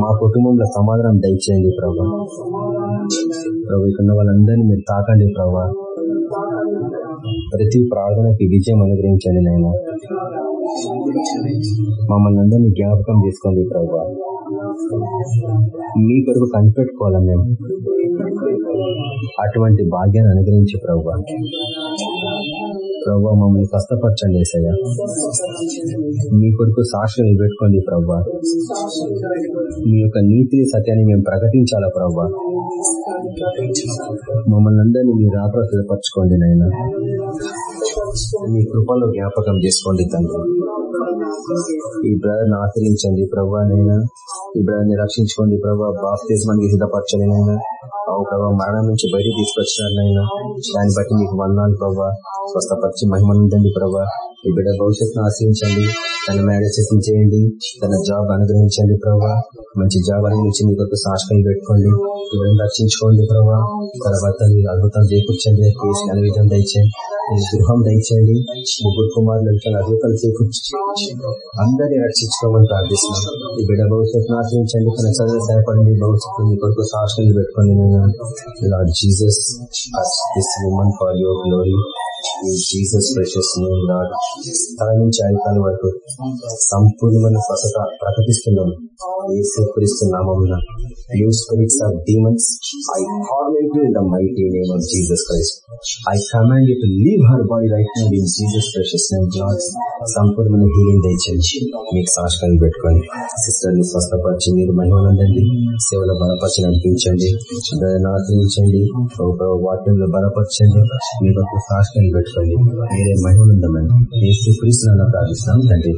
మా కుటుంబంలో సమాధానం దయచేయండి ప్రభా. ప్రభు ఇక్కడ వాళ్ళందరినీ మీరు తాకండి ప్రభా. ప్రతి ప్రార్థనకి విజయం అనుగ్రహించండి నాయన. మమ్మల్ని అందరినీ జ్ఞాపకం చేసుకోండి ప్రభు. మీ కొరకు కనిపెట్టుకోవాలా మేము? అటువంటి భాగ్యాన్ని అనుగ్రహించి ప్రభు. ప్రభు మమ్మల్ని కష్టపరచండి ఏసయ్య. మీ కొరకు సాక్షి నిలబెట్టుకోండి ప్రభా. మీ యొక్క నీతి సత్యాన్ని మేము ప్రకటించాలా ప్రభు. మమ్మల్ని అందరినీ మీరు ఆగ్రహ స్థిరపరచుకోండి మీ కృపలో జ్ఞాపకం చేసుకోండి తండ్రి. ఈ బ్రదర్ ఆశ్రయించండి ప్రభా నైనా. ఈ బ్రదర్ని రక్షించుకోండి ప్రభా. బాప్తిజమానికి సిద్ధపరచలేనైనా. అవు ప్రభా మరణం నుంచి బయటికి తీసుకొచ్చినారనైనా దాన్ని బట్టి మీకు వందనాలు ప్రభా. స్వస్థపరిచి మహిమనుందండి ప్రభా. ఈ బిడ్డ భవిష్యత్తును ఆశ్రయించండి తన మ్యారేజ్ చేయండి. తన జాబ్ అనుగ్రహించండి ప్రభా. మంచి జాబ్ అనుగ్రహించి మీ కొరకు సాక్షికలు పెట్టుకోండి. ఇవన్నీ రక్షించుకోండి ప్రభా. తర్వాత మీరు అద్భుతాలు చేకూర్చండి. కేసు అనువిధం దయచేయండి. మీ గృహం దయచేయండి. ముగ్గురు కుమారులు అద్భుతాలు చేకూర్చి అందరినీ రక్షించుకోమని ప్రార్థిస్తున్నాను ఈ బిడ్డ భవిష్యత్తును ఆశ్రయించండి తన చదువు సహాయపడండి. భవిష్యత్తు మీ కొరకు సాక్షులు పెట్టుకోండి. నేను Lord Jesus this for your glory Jesus precious name Lord తల నుంచి అధికారుల వరకు సంపూర్ణమైన స్వస్థత ప్రకటిస్తున్నాం యేసుక్రీస్తు నామమున. You spirits of demons. I command in the mighty name of Jesus Christ. I command you to leave her body right now in Jesus precious name Lord సంపూర్ణమైన హీలింగ్ దయచేసి మీకు సాక్షాలు పెట్టుకొని సిస్టర్ని స్వస్థపరిచి మీరు మహిమనందండి. సేవలో బలపరిచి నడిపించండి ఆశ్రయించండి వాక్యంలో బలపరచండి. మీకు ఒక సాక్షాలు పెట్టుకోండి మీరే మహిమనందమని యేసు క్రీస్తులను ప్రార్థిస్తున్నాం తండ్రి.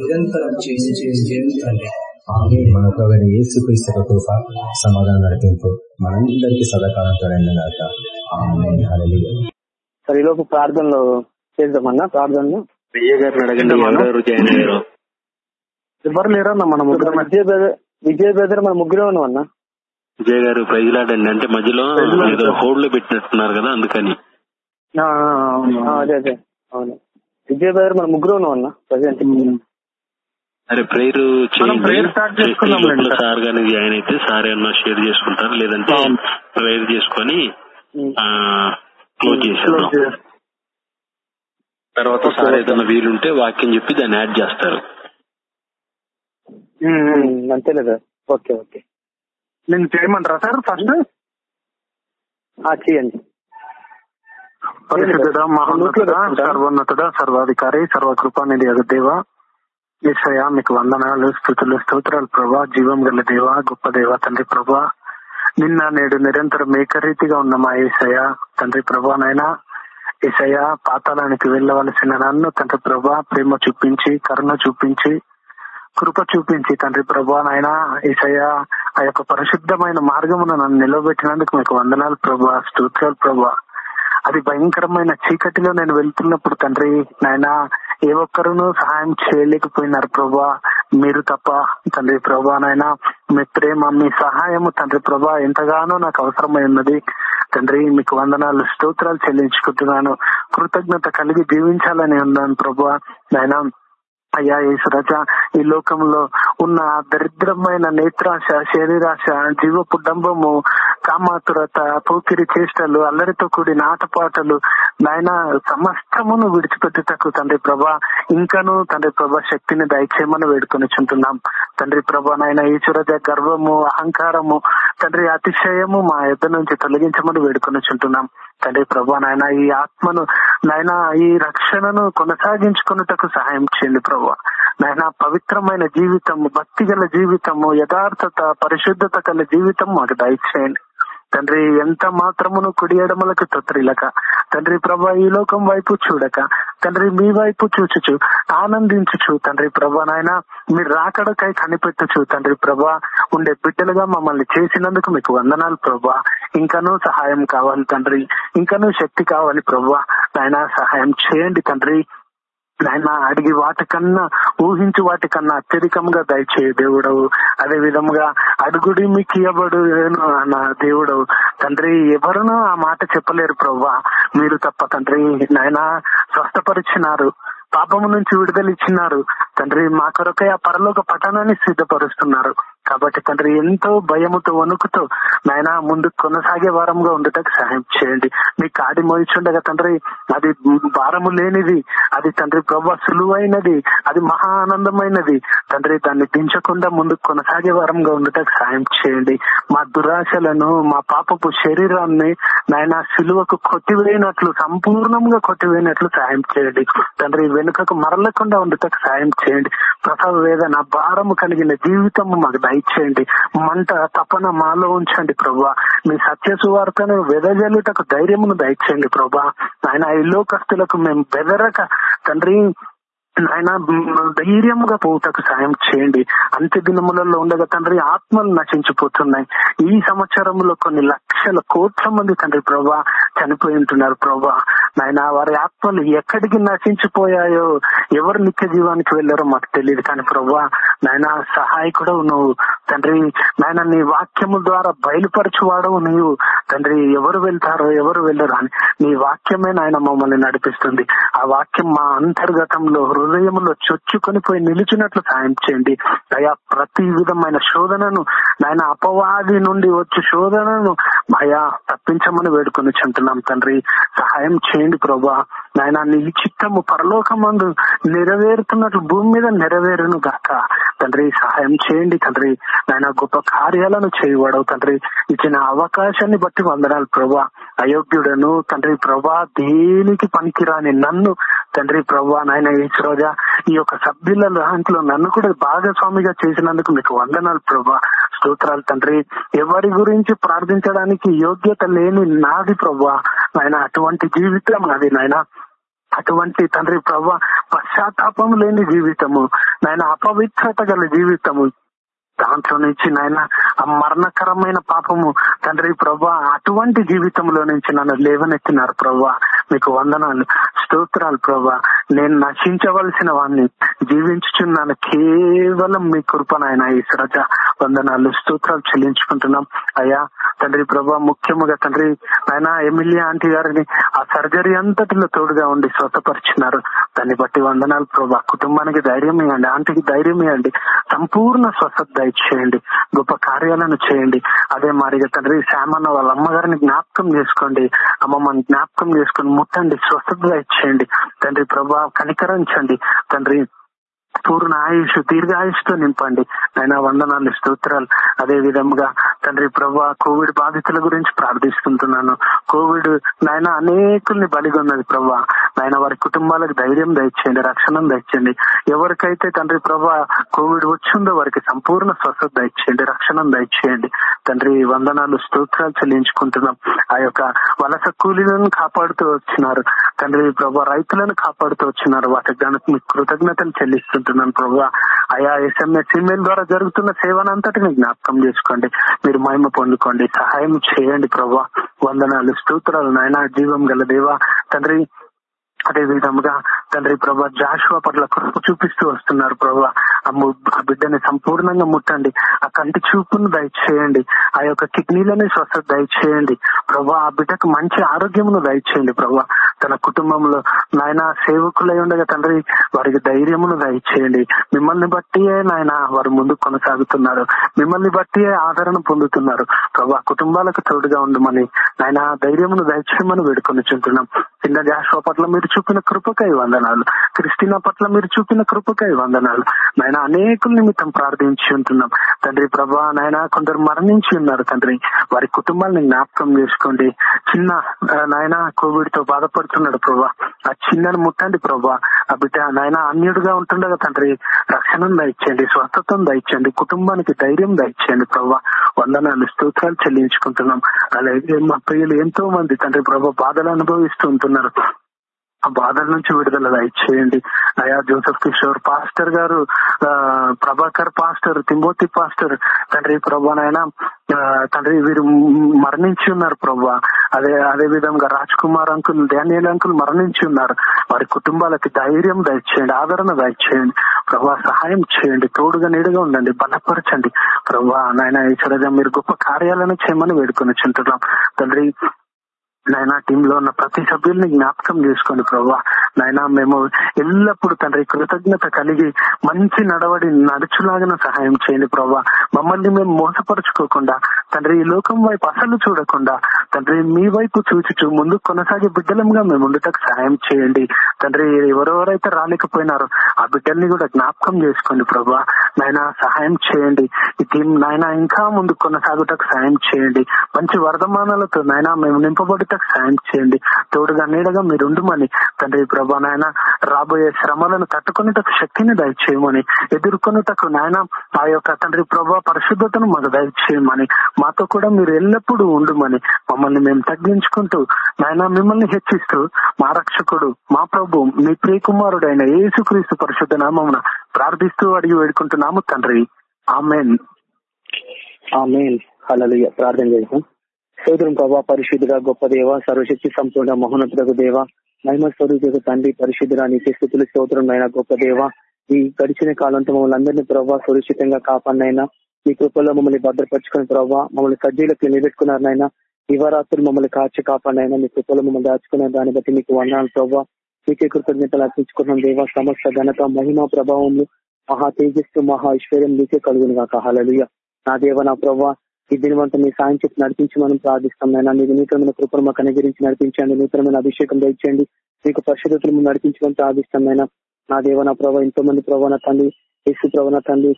నిరంతరం చేసి చేసి చేయండి మన ప్రవేణ యేసు క్రీస్తు కృప సమాధానం నడిపింపు మనందరికీ సదాకాలం తోడండి గాక. సరే ఈలోపు ప్రార్థనలో చేద్దామన్నా ప్రార్థనలు? విజయ్ గారిని అడగండి ఎవరు లేరన్నా మన ముగ్గురు విజయ్ బ్రదర్ మన ముగ్గురే ఉన్నాం అన్న. విజయ్ గారు ప్రైజ్ లాడండి అంటే మధ్యలో ఏదో హోల్డ్లో పెట్టినట్టున్నారు కదా అందుకని. అదే అదే. అవును. విజయ్ బ్రదర్ మన ముగ్గురు ఉన్నాం అన్న ప్రజెంట్. సరే ప్రేయర్ చేయండి. సార్. గాని జాయిన్ అయితే సార్ ఏమన్నా షేర్ చేసుకుంటారు. లేదంటే. ప్రేయర్ చేసుకొని క్లోజ్ చేసేద్దాం. తర్వాత సార్ ఏదైనా వీలుంటే వాక్యం చెప్పి దాన్ని యాడ్ చేస్తారు. అంతేలే సార్. Okay okay. నేను చేయమంటారా సార్ ఫస్ట్? చేయండి. పరిశుద్ధుడ మహోన్నతుడ సర్వోన్నతుడ సర్వాధికారి సర్వకృపానిధి దేవ ఈసయ మీకు వందనాలు స్థుతులు స్తోత్రాలు ప్రభా జీవం గల దేవ గొప్ప దేవ తండ్రి ప్రభా. నిన్న నేడు నిరంతరం ఏకరీతిగా ఉన్న మా ఏసయ తండ్రి ప్రభా నైనా ఏసయ పాతాళానికి వెళ్ళవలసిన నన్ను తండ్రి ప్రభా ప్రేమ చూపించి కరుణ చూపించి కృప చూపించి తండ్రి ప్రభా నాయన ఈసయ ఆ యొక్క పరిశుద్ధమైన మార్గమును నన్ను నిలబెట్టినందుకు మీకు వందనాలు ప్రభా స్తోత్రాలు ప్రభా. అది భయంకరమైన చీకటిలో నేను వెళ్తున్నప్పుడు తండ్రి నాయన ఏ ఒక్కరును సహాయం చేయలేకపోయినారు ప్రభా. మీరు తప్ప తండ్రి ప్రభా నాయన మీ ప్రేమ మీ సహాయము తండ్రి ప్రభా ఎంతగానో నాకు అవసరమై ఉన్నది. తండ్రి మీకు వందనాలు స్తోత్రాలు చెల్లించుకుంటున్నాను. కృతజ్ఞత కలిగి జీవించాలని ఉన్నాను ప్రభా. నాయన అయ్యా ఈశ్వరజ ఈ లోకంలో ఉన్న దరిద్రమైన నేత్రాశ శరీరాశ జీవపు డంబము కామాతురత పోకిరి చేష్టలు అల్లరితో కూడిన ఆటపాటలు నాయన సమస్తమును విడిచిపెట్టుటకు తండ్రి ప్రభా ఇంకను తండ్రి ప్రభా శక్తిని దయచేయమని వేడుకొని చుంటున్నాం. తండ్రి ప్రభా నాయన ఈశ్వరజ గర్వము అహంకారము తండ్రి అతిశయము మా యొద్ద నుంచి తొలగించమని వేడుకొని చుంటున్నాం. తండ్రి ప్రభా నాయన ఈ ఆత్మను నాయన ఈ రక్షణను కొనసాగించుకున్నటకు సహాయం చేయండి ప్రభా. నాయన పవిత్రమైన జీవితము భక్తి గల జీవితము యథార్థత పరిశుద్ధత గల జీవితం మాకు దయచేయండి. తండ్రి ఎంత మాత్రమును కుడి ఎడమలకు తొత్రిలక తండ్రి ప్రభా ఈ లోకం వైపు చూడక. తండ్రి మీ వైపు చూచుచు ఆనందించుచు తండ్రి ప్రభా నాయన మీరు రాకడకై కనిపెట్టుచు తండ్రి ప్రభా ఉండే బిడ్డలుగా మమ్మల్ని చేసినందుకు మీకు వందనాలు ప్రభా. ఇంకనూ సహాయం కావాలి తండ్రి. ఇంకనూ శక్తి కావాలి ప్రభా. నాయన సహాయం చేయండి తండ్రి. నాయన అడిగి వాటికన్నా ఊహించి వాటికన్నా అత్యధికంగా దయచేయ దేవుడవు. అదే విధముగా అడుగుడి మీకు ఇవ్వబడు అన్న దేవుడవు. తండ్రి ఎవరునూ ఆ మాట చెప్పలేరు ప్రవ్వా. మీరు తప్ప తండ్రి నాయన స్వస్థపరిచినారు. పాపము నుంచి విడుదల ఇచ్చినారు. తండ్రి మా కొరకై ఆ పరలోక పఠనాన్ని సిద్ధపరుస్తున్నారు. కాబట్టి తండ్రి ఎంతో భయముతో వణుకుతో నాయన ముందు కొనసాగే వారంగా ఉండటకు సహాయం చేయండి. మీ కాడి మోయిచుండగా తండ్రి అది భారము లేనిది అది తండ్రి ప్రభా సులువైనది అది మహా ఆనందమైనది. తండ్రి దాన్ని దించకుండా ముందు కొనసాగే వారంగా ఉండటకు సహాయం చేయండి. మా దురాశలను మా పాపపు శరీరాన్ని నాయన సిలువకు కొట్టివేయనట్లు సంపూర్ణంగా కొట్టివేయనట్లు సహాయం చేయండి. తండ్రి వెనుకకు మరలకుండా ఉండటకు సహాయం చేయండి. ప్రసవ వేదన భారము కలిగిన జీవితము మాకు దయచేయండి మంట తపన మాలో ఉంచండి ప్రభా. మీ సత్య సువార్తను వెదజల్లుటకు ధైర్యమును దయచేయండి ప్రభా. ఆయన ఈ లోకస్తులకు మేము బెదరక తండ్రి నాయన ధైర్యముగా పోవుటకు సాయం చేయండి. అంత్య దినములలో ఉండగా తండ్రి ఆత్మలు నశించిపోతున్నాయి. ఈ సంవత్సరంలో కొన్ని లక్షల కోట్ల మంది తండ్రి ప్రభా చనిపోయి ఉంటున్నారు ప్రభా. నాయన వారి ఆత్మలు ఎక్కడికి నశించిపోయాయో ఎవరు నిత్య జీవానికి వెళ్ళారో మాకు తెలియదు కానీ ప్రభా నాయన సహాయకుడు నువ్వు. తండ్రి నాయన నీ వాక్యము ద్వారా బయలుపరచువాడవు నీవు. తండ్రి ఎవరు వెళ్తారో ఎవరు వెళ్ళరు అని నీ వాక్యమే నాయన మమ్మల్ని నడిపిస్తుంది. ఆ వాక్యం మా అంతర్గతంలో హృదయంలో చొచ్చుకొని పోయి నిలిచినట్లు సాయం చేయండి. అయా ప్రతి విధమైన శోధనను నాయన అపవాది నుండి వచ్చే శోధనను అయా తప్పించమని వేడుకొని చెంటున్నాం తండ్రి. సహాయం చేయండి ప్రభా. నాయన నీ చిత్తము పరలోకమందు నెరవేరుతున్నట్లు భూమి మీద నెరవేరును గాక. తండ్రి సహాయం చేయండి తండ్రి. నాయన గొప్ప కార్యాలను చేయవాడవు తండ్రి. ఇచ్చిన అవకాశాన్ని బట్టి వందనాలు ప్రభా. అయోగ్యుడను తండ్రి ప్రభా దేనికి పనికిరాని నన్ను తండ్రి ప్రభా నాయన ఈశ్వరజా ఈ యొక్క సభ్యుల దాంట్లో నన్ను కూడా భాగస్వామిగా చేసినందుకు మీకు వందనాలు ప్రభా. స్తోత్రాలు తండ్రి. ఎవరి గురించి ప్రార్థించడానికి యోగ్యత లేని నాది ప్రభా. నాయన అటువంటి జీవితం నాది నాయన. అటువంటి తండ్రి ప్రభా పశ్చాత్తాపం లేని జీవితము. నాయన అపవిత్రత గల జీవితము. దాంట్లో నుంచి నాయన ఆ మరణకరమైన పాపము తండ్రి ప్రభా అటువంటి జీవితంలో నుంచి నన్ను లేవనెత్తినారు ప్రభా. మీకు వందనాలు. స్తోత్రాలు ప్రభా. నేను నశించవలసిన వాడిని జీవించుచున్నాను. కేవలం మీ కృప ఈ సరజ వందనాలు స్తోత్రాలు చెల్లించుకుంటున్నాం. అయ్యా తండ్రి ప్రభా ముఖ్యముగా తండ్రి ఆయన ఎమ్మెల్యే ఆంటీ గారిని ఆ సర్జరీ అంతటిలో తోడుగా ఉండి స్వతపరిచినారు దాన్ని బట్టి వందనాలు ప్రభా. కుటుంబానికి ధైర్యం ఇవ్వండి ఆంటీకి ధైర్యం ఇవ్వండి. సంపూర్ణ స్వస్థత ఇచ్చేయండి. గొప్ప కార్యాలను చేయండి. అదే మారిగా తండ్రి శ్యామన్న వాళ్ళ అమ్మగారిని జ్ఞాపకం చేసుకోండి. అమ్మమ్మని జ్ఞాపకం చేసుకుని ముట్టండి స్వస్థత ఇచ్చేయండి. తండ్రి ప్రభా కనికరించండి. తండ్రి పూర్ణ ఆయుష్ దీర్ఘాయుష్తో నింపండి. ఆయన వందనాలు స్తోత్రాలు. అదే విధంగా తండ్రి ప్రభా కోవిడ్ బాధితుల గురించి ప్రార్థిస్తుంటున్నాను. కోవిడ్ నాయన అనేకుల్ని బలిగొన్నది ప్రభా. నాయన వారి కుటుంబాలకు ధైర్యం దయచేయండి రక్షణ దయచేయండి. ఎవరికైతే తండ్రి ప్రభా కోవిడ్ వచ్చిందో వారికి సంపూర్ణ స్వస్థత దయచేయండి రక్షణ దయచేయండి. తండ్రి వందనాలు స్తోత్రాలు చెల్లించుకుంటున్నాం. ఆ యొక్క వలస కూలీలను కాపాడుతూ వచ్చినారు. తండ్రి ప్రభా రైతులను కాపాడుతూ వచ్చినారు. వాటికి కృతజ్ఞతను చెల్లిస్తుంటున్నారు కృతజ్ఞతలు ప్రభు అయా ఎస్ఎంఎస్ ఈమెయిల్ ద్వారా జరుగుతున్న సేవనంతటిని జ్ఞాపకం చేసుకోండి. మీరు మహిమ పొందుకోండి. సహాయం చేయండి ప్రభు వందనాలు స్తోత్రాలు నాయన జీవం గల దేవ. తండ్రి అదే విధముగా తండ్రి ప్రభా జాషువా పట్ల కృప చూపిస్తూ వస్తున్నారు ప్రభా. ఆ బిడ్డని సంపూర్ణంగా ముట్టండి. ఆ కంటి చూపును దయచేయండి. ఆ యొక్క కిడ్నీలని స్వస్థత దయచేయండి. ప్రభా ఆ బిడ్డకు మంచి ఆరోగ్యమును దయచేయండి ప్రభా. తన కుటుంబంలో నాయన సేవకులై ఉండగా తండ్రి వారికి ధైర్యమును దయచేయండి. మిమ్మల్ని బట్టియే నాయన వారు ముందుకు కొనసాగుతున్నారు. మిమ్మల్ని బట్టియే ఆదరణ పొందుతున్నారు. ప్రభా కుటుంబాలకు తోడుగా ఉండమని ఆయన ధైర్యమును దయచేయమని వేడుకొని చుంటున్నాం. చిన్న జాషువా పట్ల మీరు చూపిన కృపకై వందనాలు. క్రిస్టినా పట్ల మీరు చూపిన కృపకై వందనాలు. నాయన అనేకుల నిమిత్తం ప్రార్థించి ఉంటున్నాం. తండ్రి ప్రభా నాయన కొందరు మరణించి ఉన్నారు తండ్రి. వారి కుటుంబాలను జ్ఞాపకం చేసుకోండి. చిన్న నాయన కోవిడ్తో బాధపడుతున్నాడు ప్రభా. ఆ చిన్నను ముట్టండి ప్రభా. ఆ బిడ్డ నాయన అన్యుడుగా ఉంటుండగా తండ్రి రక్షణను దయచేయండి స్వస్థతను దయచేయండి కుటుంబానికి ధైర్యం దయచేయండి ప్రభా. వందనాలు స్తోత్రాలు చెల్లించుకుంటున్నాం. అలాగే మా ప్రియులు ఎంతో మంది తండ్రి ప్రభా బాధలు అనుభవిస్తూ ఉంటున్నారు. ఆ బాధల నుంచి విడుదల దయచేయండి. అయా జోసఫ్ కిషోర్ పాస్టర్ గారు ఆ, ప్రభాకర్ పాస్టర్ తిమోతి పాస్టర్ తండ్రి ప్రభానైనా తండ్రి వీరు మరణించి ఉన్నారు ప్రభా. అదే అదే విధంగా Raj Kumar uncle Daniel uncle మరణించి ఉన్నారు. వారి కుటుంబాలకి ధైర్యం దయచేయండి ఆదరణ దయచేయండి. ప్రభా సహాయం చేయండి తోడుగా నీడుగా ఉండండి బలపరచండి. ప్రభా నాయన ఈశ్వరగా మీరు గొప్ప కార్యాలను చేయమని వేడుకొని చుంటున్నాం తండ్రి నాయన టీంలో ఉన్న ప్రతి సభ్యుల్ని జ్ఞాపకం చేసుకోండి ప్రభా. నాయన మేము ఎల్లప్పుడూ తండ్రి కృతజ్ఞత కలిగి మంచి నడవడి నడుచులాగిన సహాయం చేయండి ప్రభా. మమ్మల్ని మేము మోసపరుచుకోకుండా తండ్రి ఈ లోకం వైపు అసలు చూడకుండా తండ్రి మీ వైపు చూచుచు ముందు కొనసాగే బిడ్డలంగా మేము ఉండటకు సహాయం చేయండి. తండ్రి ఎవరెవరైతే రాలేకపోయినారో ఆ బిడ్డల్ని కూడా జ్ఞాపకం చేసుకోండి ప్రభా. నాయన సహాయం చేయండి. ఈ టీం నాయన ఇంకా ముందు కొనసాగుటకు సహాయం చేయండి. మంచి వర్ధమానాలతో నాయన మేము నింపబడుటకు సహాయం చేయండి. తోడుగా నీడగా మీరు ఉండుమని తండ్రి ప్రభా నాయన రాబోయే శ్రమలను తట్టుకునేటకు శక్తిని దయచేయమని ఎదుర్కొనుటకు నాయన ఆ యొక్క తండ్రి ప్రభా పరిశుద్ధతను మాకు దయచేయమని మాతో కూడా మీరు ఎల్లప్పుడూ ఉండుమని మమ్మల్ని మేము తగ్గించుకుంటూ నాయన మిమ్మల్ని హెచ్చిస్తూ మా రక్షకుడు మా ప్రభు మీ ప్రియకుమారుడైన యేసుక్రీస్తు పరిశుద్ధ నామమున ప్రార్థిస్తూ అడిగి వేడుకుంటున్నాము తండ్రి. ఆమెన్. ఆమెన్. హల్లెలూయా. ప్రార్థన చేసాం సోదరం ప్రభా పరిశుద్ధుడ గొప్ప దేవ సర్వశక్తి సంపూర్ణ మహోన్నతులకు దేవ మహిమ స్వరూపకు తండ్రి పరిశుద్ధుడ నీకే స్థితులు అయినా గొప్ప దేవ ఈ గడిచిన కాలంతో మమ్మల్ని అందరినీ ప్రభావ సురక్షితంగా కాపాడినైనా మీ కృపల్లో మమ్మల్ని భద్రపరుచుకుని ప్రభావ మమ్మల్ని సజ్జీలకు నిలబెట్టుకున్నారనైనా నాయన దివారాత్రులు మమ్మల్ని కాచి కాపాడినైనా మీ కృపలో మమ్మల్ని దాచుకున్న దాన్ని బట్టి మీకు వందనాలు ప్రభావ మీకే కృతజ్ఞతలు అర్పించుకున్నాం దేవ సమస్త ఘనత మహిమ ప్రభావం మహా తేజస్సు మహా ఐశ్వర్యం మీకే కలుగును కాక హలలుయ నా దేవ నా ప్రభావ ఈ దినవంతా మీ సాయం చెప్పి నడిపించి మనం ప్రార్థిస్తాం నాయన. మీరు నూతనమైన కృపను మాకు అనుగ్రహించి నడిపించండి. నూతనమైన అభిషేకం దయచేయండి. మీకు పరిశుద్ధతలు నడిపించమని ప్రార్థిస్తాం నాయన. నా దేవ నా ప్రభావ ఎంతో మంది ప్రభావ నా తండ్రి యేసు ప్రభావ నా తండ్రి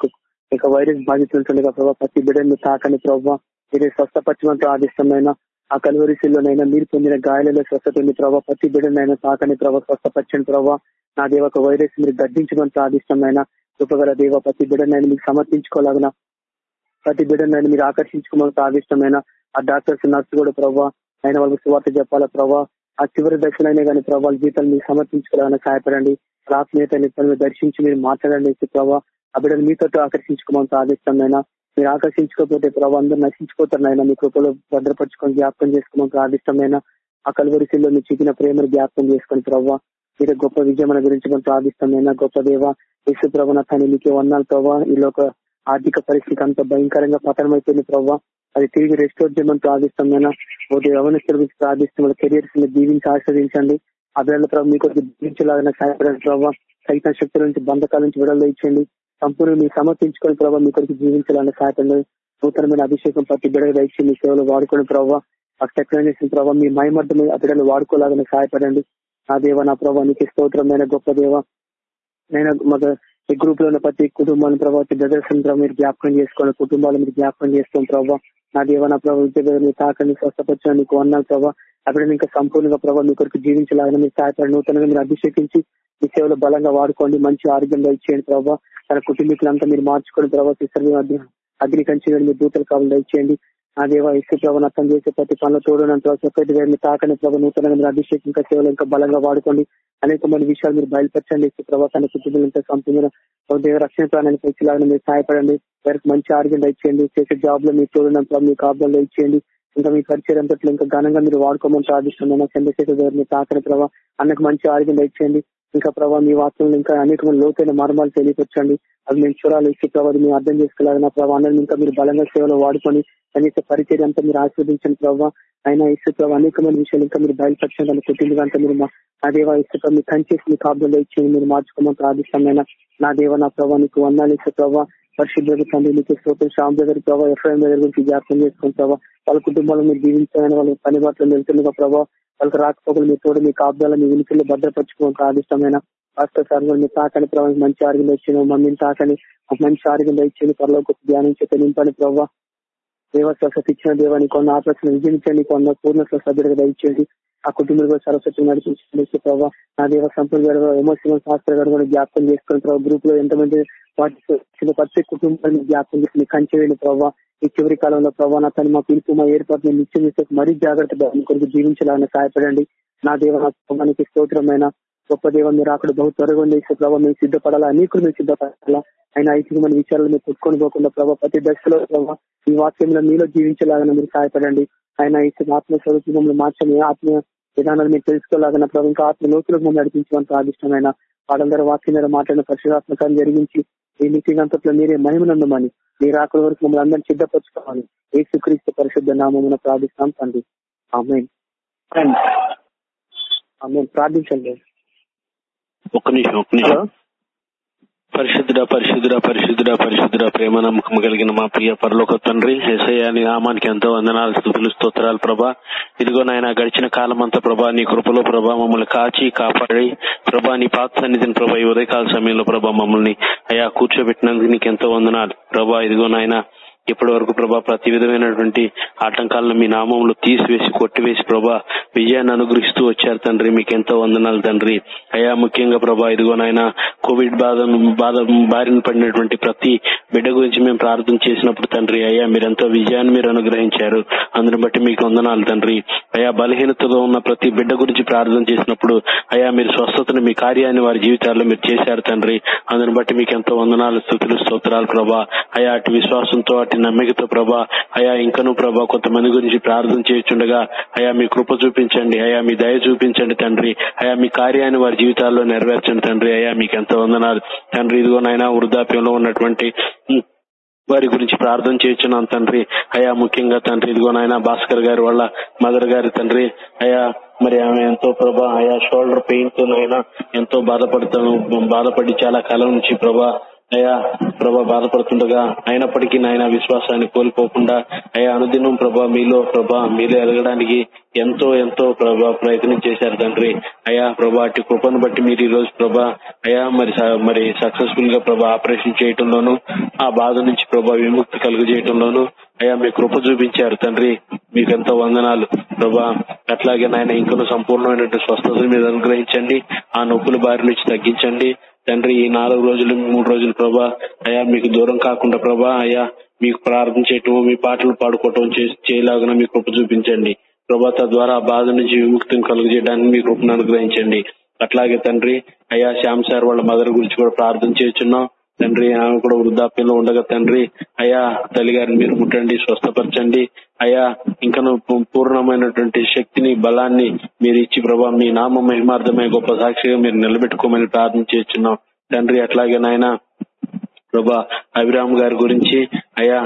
ఇక వైరస్ బాధితులుంటుండగా ప్రభావ ప్రతి బిడ్డను తాకని ప్రభావ మీరే స్వస్థపరచమని ప్రార్థిస్తామైనా ఆ కలువరిశీల్లోనైనా మీరు పొందిన గాయాలలో స్వస్థత ఉంది ప్రభావ ప్రతి బిడ్డనైనా తాకని ప్రభావ స్వస్థపరచండి ప్రభావ నా దేవ ఒక వైరస్ మీరు గడ్డించమని ప్రార్థిస్తామైనా కృపగల దేవ ప్రతి బిడ్డనైనా మీకు సమర్పించుకోలాగిన ప్రతి బిడ్డను మీరు ఆకర్షించుకోమని ప్రార్థిష్టమైన ఆ డాక్టర్స్ నర్సు కూడా ప్రభావ ఆయన వాళ్ళకి సువార్త చెప్పాలా ప్రభావ ఆ చివరి దశలైనా కానీ ప్రభావ జీతాలు మీరు సమర్పించుకోవాలని సహాయపడండి. ఆత్మీయత నిత్యాన్ని దర్శించి మీరు మాట్లాడండి ప్రభావ ఆ బిడ్డలు మీతో ఆకర్షించుకోమని ప్రార్థిష్టమైనా మీరు ఆకర్షించుకోకపోతే ప్రభావ అందరూ నశించిపోతారు నాయన మీ కృపలో భద్రపరచుకొని జ్ఞాపకం చేసుకోమని ప్రార్థిష్టమైన ఆ కలువరిశిల్లో మీరు చూపిన ప్రేమను జ్ఞాపకం చేసుకొని ప్రభావ మీరు గొప్ప విజయం గురించి మనం ప్రార్థిష్టమైన గొప్ప దేవ యేసు ప్రభావ తను మీకే వందాలు ప్రభావ ఈ లోక ఆర్థిక పరిస్థితి అంత భయంకరంగా పతనమైపోయింది ప్రభావ అది తిరిగి రెస్టోర్ చేయమని ప్రార్థిస్తామైనా ఓ గురించి ప్రార్థిస్తున్న కెరియర్స్ని దీవించి ఆస్వాదించండి అభివృద్ధి ప్రభావ మీకు దీవించలాగా సహాయపడండి ప్రభావ సైతం శక్తుల నుంచి బంధకాల నుంచి విడుదల ఇచ్చండి సంపూర్ణ మీరు సమర్పించుకొని ప్రభావ మీ కొరకు జీవించాలని సహాయపడండి. నూతనమైన అభిషేకం ప్రతి బిడ్డగా దయచి మీ సేవలు వాడుకోండి ప్రభావ ఆ ప్రభావ మీ మైమర్థమే ఆ బిడ్డలు వాడుకోలాగానే సహాయపడండి. నా దేవ నా ప్రభావ నీకు స్తోత్రమైన గొప్ప దేవ. నేను మగ ఈ గ్రూప్లో ఉన్న ప్రతి కుటుంబాన్ని ప్రభావ దర్శనం మీరు జ్ఞాపకం చేసుకోండి కుటుంబాలు మీరు జ్ఞాపకం చేసుకోండి ప్రభావ నా దేవ నా ప్రభావ మీరు తాకండి స్వస్థపరచండి నీకు అన్నాను ప్రభావ అక్కడ ఇంకా సంపూర్ణంగా ప్రభావ మీ కొరకు జీవించలాగానే మీరు సహాయపడి నూతనంగా మీరు అభిషేకించి మీ సేవలో బలంగా వాడుకోండి మంచి ఆరోగ్యంగా ఇచ్చేయండి ప్రభావ తన కుటుంబీకులంతా మీరు మార్చుకోండి ప్రభావ సిస్టర్ అగ్ని కంచి మీ దూతలు కావాలి ఇచ్చేయండి ఆ దేవ ఇసు ప్రభావ అర్థం చేసే ప్రతి పనులు తోడునంత సెక్రటరీ గారిని తాకని ప్రభావ నూతనంగా మీరు అభిషేకం ఇంకా సేవలు ఇంకా బలంగా వాడుకోండి. అనేక మంది విషయాలు మీరు బయలుపరచండి. ఇసు ప్రభావ తన కుటుంబంతో సంపూర్ణ దేవ రక్షణ ప్రాణానికి వచ్చేలాగా మీరు సహాయపడండి. వారికి మంచి ఆరోగ్యం ఇచ్చేయండి చేసే జాబ్లో మీరు తోడునంత మీ కాపులలో ఇచ్చేయండి ఇంకా మీ పరిచయం ఇంకా ఘనంగా మీరు వాడుకోమని ప్రార్థిస్తున్నాను. చంద్రశేఖర్ గారిని తాకని ప్రభావ అన్నకు మంచి ఆరోగ్యం ఇచ్చేయండి ఇంకా ప్రభావ మీ వాక్యంలో ఇంకా అనేక లోతైన మర్మాలు తెలియపరచండి. అది మేము చూడాలి. ఇచ్చే ప్రభావ మీరు అర్థం చేసుకోలేగిన ప్రభావ అందరినీ ఇంకా మీరు బలంగా సేవలో వాడుకొని కనీస పరిచయం అంతా మీరు ఆస్వాదించండి ప్రభావ అయినా ఇసు ప్రభావ అనేకమైన విషయాలు ఇంకా మీరు బయలుపరచండి అని పుట్టింది కనుక మీరు నా దేవ ఇసుక మీ కంచేసి మీ కాపులో ఇచ్చి మీరు మార్చుకోమని ప్రార్థిస్తామైనా నా దేవ నా ప్రభావ నీకు వందాలు ఇచ్చే ప్రభావ పరిశుద్ధ తండ్రి నీకు స్తోత్రం. శ్యామ్ దగ్గర ప్రభావ ఎఫ్ఐఎం దగ్గర గురించి జ్ఞాపకం చేసుకుని ప్రభావ వాళ్ళ కుటుంబాలను మీరు జీవించాలని వాళ్ళ పని బాటలో వెళ్తుండగా ప్రభావ వాళ్ళకి రాకపోకలు మీ తోడు మీ కాపుదాలు మీ ఉనికిలో భద్రపరచుకోవడం ప్రార్థిష్టమైన పాస్టర్ సార్ కూడా మీ తాకని ప్రభావం మంచి ఆరోగ్యం ఇచ్చిన మమ్మీని తాకని ఒక మంచి ఆరోగ్యం ఇచ్చింది. త్వరలో ధ్యానం చేత నింపని ప్రభావ. దేవ స్వస్థత ఇచ్చిన దేవాన్ని కొన్ని ఆపరేషన్ విజయించండి కొన్న పూర్ణ స్వస్థ దయచేసి ఆ కుటుంబంలో సరస్వతి నడిపించండి ప్రభావ నా దేవ సంపూర్ణ ఎమోషనల్ శాస్త్ర గారు కూడా జ్ఞాపకం చేసుకుని ప్రభావ గ్రూప్లో ఎంతమంది వాటి ప్రతి కుటుంబాన్ని జ్ఞాపకం చేసుకుని కంచెవేయండి ప్రభావ ఈ చివరి కాలంలో ప్రభావ తను మా పిలుపు మా ఏర్పాటు నిత్యం మరీ జాగ్రత్తగా కొరకు జీవించాలని సహాయపడండి. నా దేవ కుటుంబానికి స్తోత్రమైన గొప్ప దేవం మీరు అక్కడ బహు త్వరగా ఉంది ప్రభావ మీరు సిద్ధపడాలా? అనేకులు మీరు సిద్ధపడాలా? ఆయన ఐతికమైన విషయాలు మీరు పెట్టుకొని పోకుండా ప్రభావ ప్రతి దశలో ప్రభావ ఈ వాక్యంలో మీలో జీవించేలాగా మీరు సహాయపడండి. ఆయన ఇచ్చిన ఆత్మ స్వరూపంలో మార్చని ఆత్మ విధానాలు మీరు తెలుసుకోలాగా ప్రభావ ఇంకా ఆత్మ లోతులకు మమ్మల్ని నడిపించమని ప్రాదిష్టమైన వాళ్ళందరూ వాక్యం మీద మాట్లాడిన పరిశుభాత్మకాన్ని జరిగించి ఈ మీటింగ్ అంతట్లో మీరే మహిమనందమని మీరు అక్కడ వరకు మమ్మల్ని అందరినీ సిద్ధపరచుకోవాలి ఏసుక్రీస్తు పరిశుద్ధ నామమున ప్రార్థిస్తాం తండ్రి. ఆమె ప్రార్థించండి. ఒక్క నిమిషం ఒక్క నిమిషం. పరిశుద్ధుడ పరిశుద్ధుడ పరిశుద్ధుడ పరిశుద్ధుడ ప్రేమ నమ్మకం కలిగిన మా ప్రియ పరలోక తండ్రి ఎస్ఐ నామానికి ఎంతో వందనాలు స్థుతులు స్తోత్రాలు ప్రభా. ఇదిగో నాయన గడిచిన కాలం అంతా ప్రభా నీ కృపలో ప్రభా మమ్మల్ని కాచి కాపాడి ప్రభా నీ పాత సన్నిధిని ప్రభా ఈ ఉదయకాల సమయంలో ప్రభా మమ్మల్ని అయా కూర్చోబెట్టినందుకు నీకు ఎంతో వందనాలు. ప్రభా ఇదిగో నాయన ఇప్పటి వరకు ప్రభా ప్రతి విధమైనటువంటి ఆటంకాలను మీ నామంలో తీసివేసి కొట్టివేసి ప్రభా విజయాన్ని అనుగ్రహిస్తూ వచ్చారు తండ్రి. మీకు ఎంతో వందనాలు తండ్రి. అయా ముఖ్యంగా ప్రభా ఇదిగో నాయన కోవిడ్ బాధ బాధ బారిన పడినటువంటి ప్రతి బిడ్డ గురించి మేము ప్రార్థన చేసినప్పుడు తండ్రి అయ్యా మీరెంతో విజయాన్ని మీరు అనుగ్రహించారు. అందుని బట్టి మీకు వందనాలు తండ్రి. అయా బలహీనతలో ఉన్న ప్రతి బిడ్డ గురించి ప్రార్థన చేసినప్పుడు అయా మీరు స్వస్థతను మీ కార్యాన్ని వారి జీవితాల్లో మీరు చేశారు తండ్రి. అందుని బట్టి మీకు ఎంతో వందనాలు స్థుతులు స్తోత్రాలు ప్రభా. అయా అటు విశ్వాసంతో అటు నమ్మికతో ప్రభా అయా ఇంకనూ ప్రభా కొంతమంది గురించి ప్రార్థన చేయొచ్చుండగా అయా మీ కృప చూపించండి అయా మీ దయ చూపించండి తండ్రి అయా మీ కార్యాన్ని వారి జీవితాల్లో నెరవేర్చండి తండ్రి అయా మీకు ఎంతో వందనాలు. తండ్రి ఇదిగో నాయన వృద్ధాప్యంలో ఉన్నటువంటి వారి గురించి ప్రార్థన చేయించున్నాను తండ్రి అయా ముఖ్యంగా తండ్రి ఇదిగో నాయన భాస్కర్ గారి వాళ్ళ మదర్ గారి తండ్రి అయా మరి ఆమె ఎంతో ప్రభా అయా షోల్డర్ పెయిన్తో నాయన ఎంతో బాధపడతాను బాధపడి చాలా కాలం నుంచి ప్రభా అయ్యా ప్రభా బాధపడుతుండగా అయినప్పటికీ నాయన విశ్వాసాన్ని కోల్పోకుండా అయ్యా అనుదినం ప్రభా మీలో ప్రభా మీలో ఎదగడానికి ఎంతో ఎంతో ప్రభా ప్రయత్నం చేశారు తండ్రి. అయా ప్రభా అటు కృపను బట్టి మీరు ఈ రోజు ప్రభా అయా మరి స- మరి సక్సెస్ఫుల్గా ప్రభా ఆపరేషన్ చేయటంలోను ఆ బాధ నుంచి ప్రభా విముక్తి కలుగు చేయటంలోను అయ్యా మీ కృప చూపించారు తండ్రి. మీకు ఎంతో వందనాలు. ప్రభా అట్లాగే నాయన ఇంకొన సంపూర్ణమైన స్వస్థతను మీరు అనుగ్రహించండి. ఆ నొప్పుల బారి నుంచి తగ్గించండి. తండ్రి ఈ నాలుగు రోజులు మూడు రోజులు ప్రభా అయా మీకు దూరం కాకుండా ప్రభా అయా మీకు ప్రార్థన చేయటం మీ పాటలు పాడుకోవటం చేయలాగా మీ కృప చూపించండి. ప్రభా తద్వారా ఆ బాధ నుంచి విముక్తిని కలుగజేయడానికి మీ కృపను అనుగ్రహించండి. అట్లాగే తండ్రి అయ్యా శ్యామ్ సార్ వాళ్ళ మదర్ గురించి కూడా ప్రార్థన చేస్తున్నాం. తండ్రి ఆమె కూడా వృద్ధాప్యంలో ఉండగా తండ్రి అయా తల్లి గారిని మీరు ముట్టండి స్వస్థపరచండి. అయా ఇంకా పూర్ణమైనటువంటి శక్తిని బలాన్ని మీరు ఇచ్చి ప్రభా మీ నామ మహిమార్థమై గొప్ప సాక్షిగా మీరు నిలబెట్టుకోమని ప్రార్థన చేస్తున్నాం. తండ్రి అట్లాగే నాయన ప్రభా అభిరామ్ గారి గురించి అయా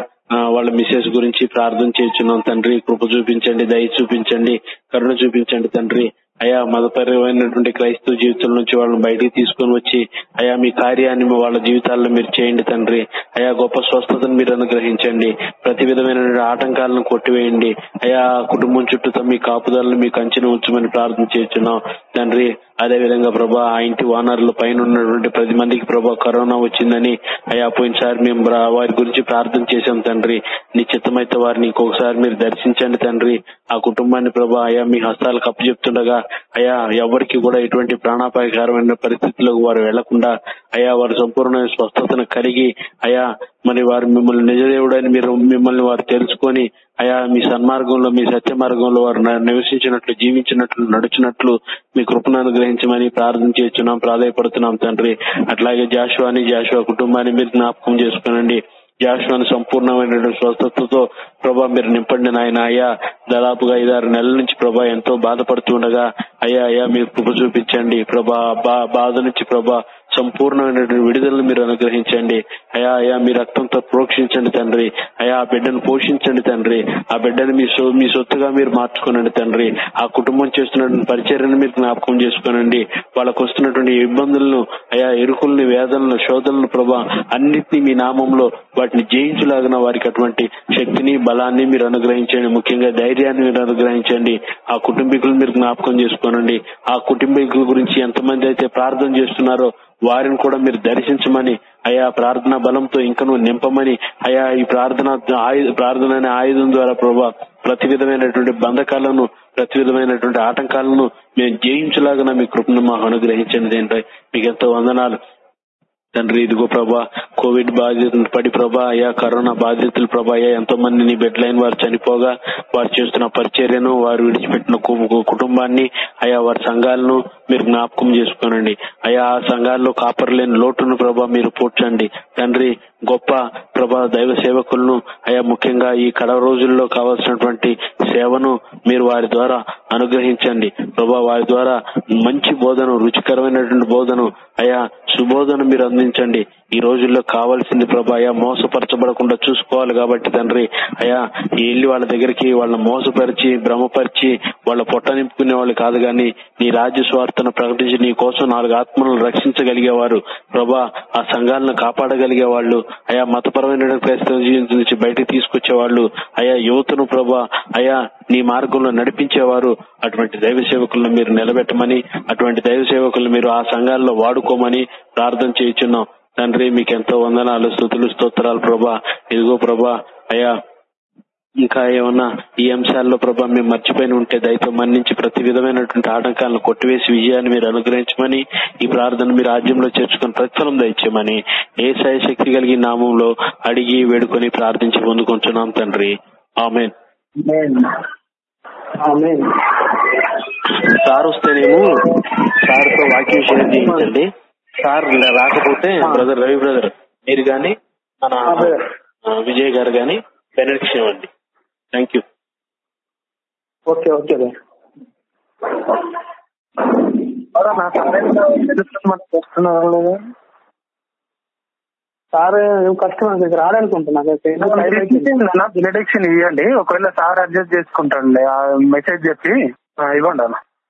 వాళ్ళ మిసెస్ గురించి ప్రార్థన చేస్తున్నాం. తండ్రి కృప చూపించండి దయ చూపించండి కరుణ చూపించండి తండ్రి. అయా మతపరమైనటువంటి క్రైస్తవ జీవితం నుంచి వాళ్ళని బయటికి తీసుకొని వచ్చి అయా మీ కార్యాన్ని వాళ్ళ జీవితాల్లో మీరు చేయండి తండ్రి. అయా గొప్ప స్వస్థతను మీరు అనుగ్రహించండి. ప్రతి విధమైన ఆటంకాలను కొట్టివేయండి. అయా కుటుంబం చుట్టూతో మీ కాపుదాలను మీ కంచెను ఉంచమని ప్రార్థన చేస్తున్నాం. తండ్రి అదే విధంగా ప్రభా ఆ ఇంటి వానరుల పైన ఉన్నటువంటి పది మందికి ప్రభా కరోనా వచ్చిందని అయా పోయినసారి మేము వారి గురించి ప్రార్థన చేశాం తండ్రి. నీ చిత్తమైతే వారిని ఇంకొకసారి మీరు దర్శించండి తండ్రి. ఆ కుటుంబాన్ని ప్రభా అయా మీ హస్తాలకు అప్పచెప్తుండగా అయా ఎవరికి కూడా ఎటువంటి ప్రాణాపాయకరమైన పరిస్థితులకు వారు వెళ్ళకుండా అయా వారి సంపూర్ణమైన స్వస్థతను కలిగి అయా మరి వారు మిమ్మల్ని నిజదేవుడని మీరు మిమ్మల్ని వారు తెలుసుకొని అయా మీ సన్మార్గంలో మీ సత్య మార్గంలో వారు నివసించినట్లు జీవించినట్లు నడిచినట్లు మీ కృపను అనుగ్రహించమని ప్రార్థన చేస్తున్నాం ప్రాధాయపడుతున్నాం తండ్రి. అట్లాగే జాషువాని జాషువా కుటుంబాన్ని మీరు జ్ఞాపకం చేసుకోనండి. జాషువాని సంపూర్ణమైనటువంటి స్వస్థతతో ప్రభా మీరు నింపండి నాయన. అయ్యా దాదాపుగా ఐదారు నెలల నుంచి ప్రభా ఎంతో బాధపడుతుండగా అయ్యా అయ్యా మీరు కృప చూపించండి. ప్రభా బా- బాధ నుంచి ప్రభా సంపూర్ణమైనటువంటి విడుదలను మీరు అనుగ్రహించండి. అయా అయా మీ రక్తంతో ప్రోక్షించండి తండ్రి. అయా ఆ బిడ్డను పోషించండి తండ్రి. ఆ బిడ్డను మీ సో మీ సొత్తుగా మీరు మార్చుకోనండి తండ్రి. ఆ కుటుంబం చేస్తున్నటువంటి పరిచర్యను మీరు జ్ఞాపకం చేసుకోనండి. వాళ్ళకు వస్తున్నటువంటి ఇబ్బందులను అయా ఎరుకుల్ని వేదనలను శోధనలు ప్రభా అన్నిటినీ మీ నామంలో వాటిని జయించలాగిన వారికి అటువంటి శక్తిని బలాన్ని మీరు అనుగ్రహించండి. ముఖ్యంగా ధైర్యాన్ని మీరు అనుగ్రహించండి. ఆ కుటుంబీకులు మీరు జ్ఞాపకం చేసుకోనండి. ఆ కుటుంబీకుల గురించి ఎంతమంది అయితే ప్రార్థన చేస్తున్నారో వారిని కూడా మీరు దర్శించమని అయా ప్రార్థన బలంతో ఇంకను నింపమని అయా ఈ ప్రార్థన ప్రార్థన అనే ఆయుధం ద్వారా ప్రభా ప్రతి విధమైనటువంటి బంధకాలను ప్రతి విధమైనటువంటి ఆటంకాలను మేము జయించలాగా మీ కృపను మాకు అనుగ్రహించండి ఏంటో మీకు ఎంతో వందనాలు. తండ్రి ఇదిగో ప్రభా కోవిడ్ బాధితులు పడి ప్రభా అయా కరోనా బాధితులు ప్రభా అయ్యా ఎంతో మంది నీ బెడ్ లైన్ వారు చనిపోగా వారు చేస్తున్న పరిచర్యను వారు విడిచిపెట్టిన కు- కుటుంబాన్ని అయా వారి సంఘాలను మీరు జ్ఞాపకం చేసుకోనండి. అయా ఆ సంఘాల్లో కాపరలేని లోటును ప్రభా మీరు పూడ్చండి. తండ్రి గొప్ప ప్రభా దైవ సేవకులను అయా ముఖ్యంగా ఈ కడ రోజుల్లో కావాల్సినటువంటి సేవను మీరు వారి ద్వారా అనుగ్రహించండి. ప్రభా వారి ద్వారా మంచి బోధను రుచికరమైనటువంటి బోధను అయా సుబోధను మీరు అందించండి. ఈ రోజుల్లో కావాల్సింది ప్రభా అయా మోసపరచబడకుండా చూసుకోవాలి కాబట్టి తండ్రి అయా వెళ్ళి వాళ్ళ దగ్గరికి వాళ్ళ మోసపరిచి భ్రమపరిచి వాళ్ళ పొట్ట నింపుకునే వాళ్ళు కాదు గాని నీ రాజ్య సువార్తను ప్రకటించి నీ కోసం నాలుగు ఆత్మలను రక్షించగలిగేవారు. ప్రభా ఆ సంఘాలను కాపాడగలిగే వాళ్ళు అయా మతపరమైన క్రైస్తవ నుంచి బయటకు తీసుకొచ్చేవాళ్ళు. అయా యువతను ప్రభా అయా నీ మార్గంలో నడిపించేవారు. అటువంటి దైవ సేవకులను మీరు నిలబెట్టమని అటువంటి దైవ సేవకులను మీరు ఆ సంఘాల్లో వాడుకోమని ప్రార్థన చేయించున్నాం. తండ్రి మీకు ఎంతో వందనాలు స్థుతులు స్తోత్రాలు ప్రభా. ఇదిగో ప్రభా అయా ఇంకా ఏమన్నా ఈ అంశాల్లో ప్రభా మేము మర్చిపోయి ఉంటే దయతో మన్నించి ప్రతి విధమైనటువంటి ఆటంకాలను కొట్టివేసి విజయాన్ని మీరు అనుగ్రహించమని ఈ ప్రార్థన మీ రాజ్యంలో చేర్చుకుని ప్రతిఫలం దయచేయమని ఏ శక్తి కలిగిన నామంలో అడిగి వేడుకొని ప్రార్థించి పొందుకుంటున్నాం తండ్రి. ఆమేన్. సార్ వస్తేనేమో సార్తో వాక్యం షేర్ చేయించండి. సార్ రాకపోతే బ్రదర్ రవి బ్రదర్ మీరు గాని మన విజయ్ గారు గాని బెనడిక్షన్ ఇవ్వండి. Thank you okay okay sir కష్టం అనిపిస్తుంది. రాడనుకుంటున్నా బిలడక్షన్ ఇవ్వండి. ఒకవేళ సార్ అడ్జస్ట్ చేసుకుంటాండి ఆ మెసేజ్ చెప్పి ఇవ్వండి అన్న.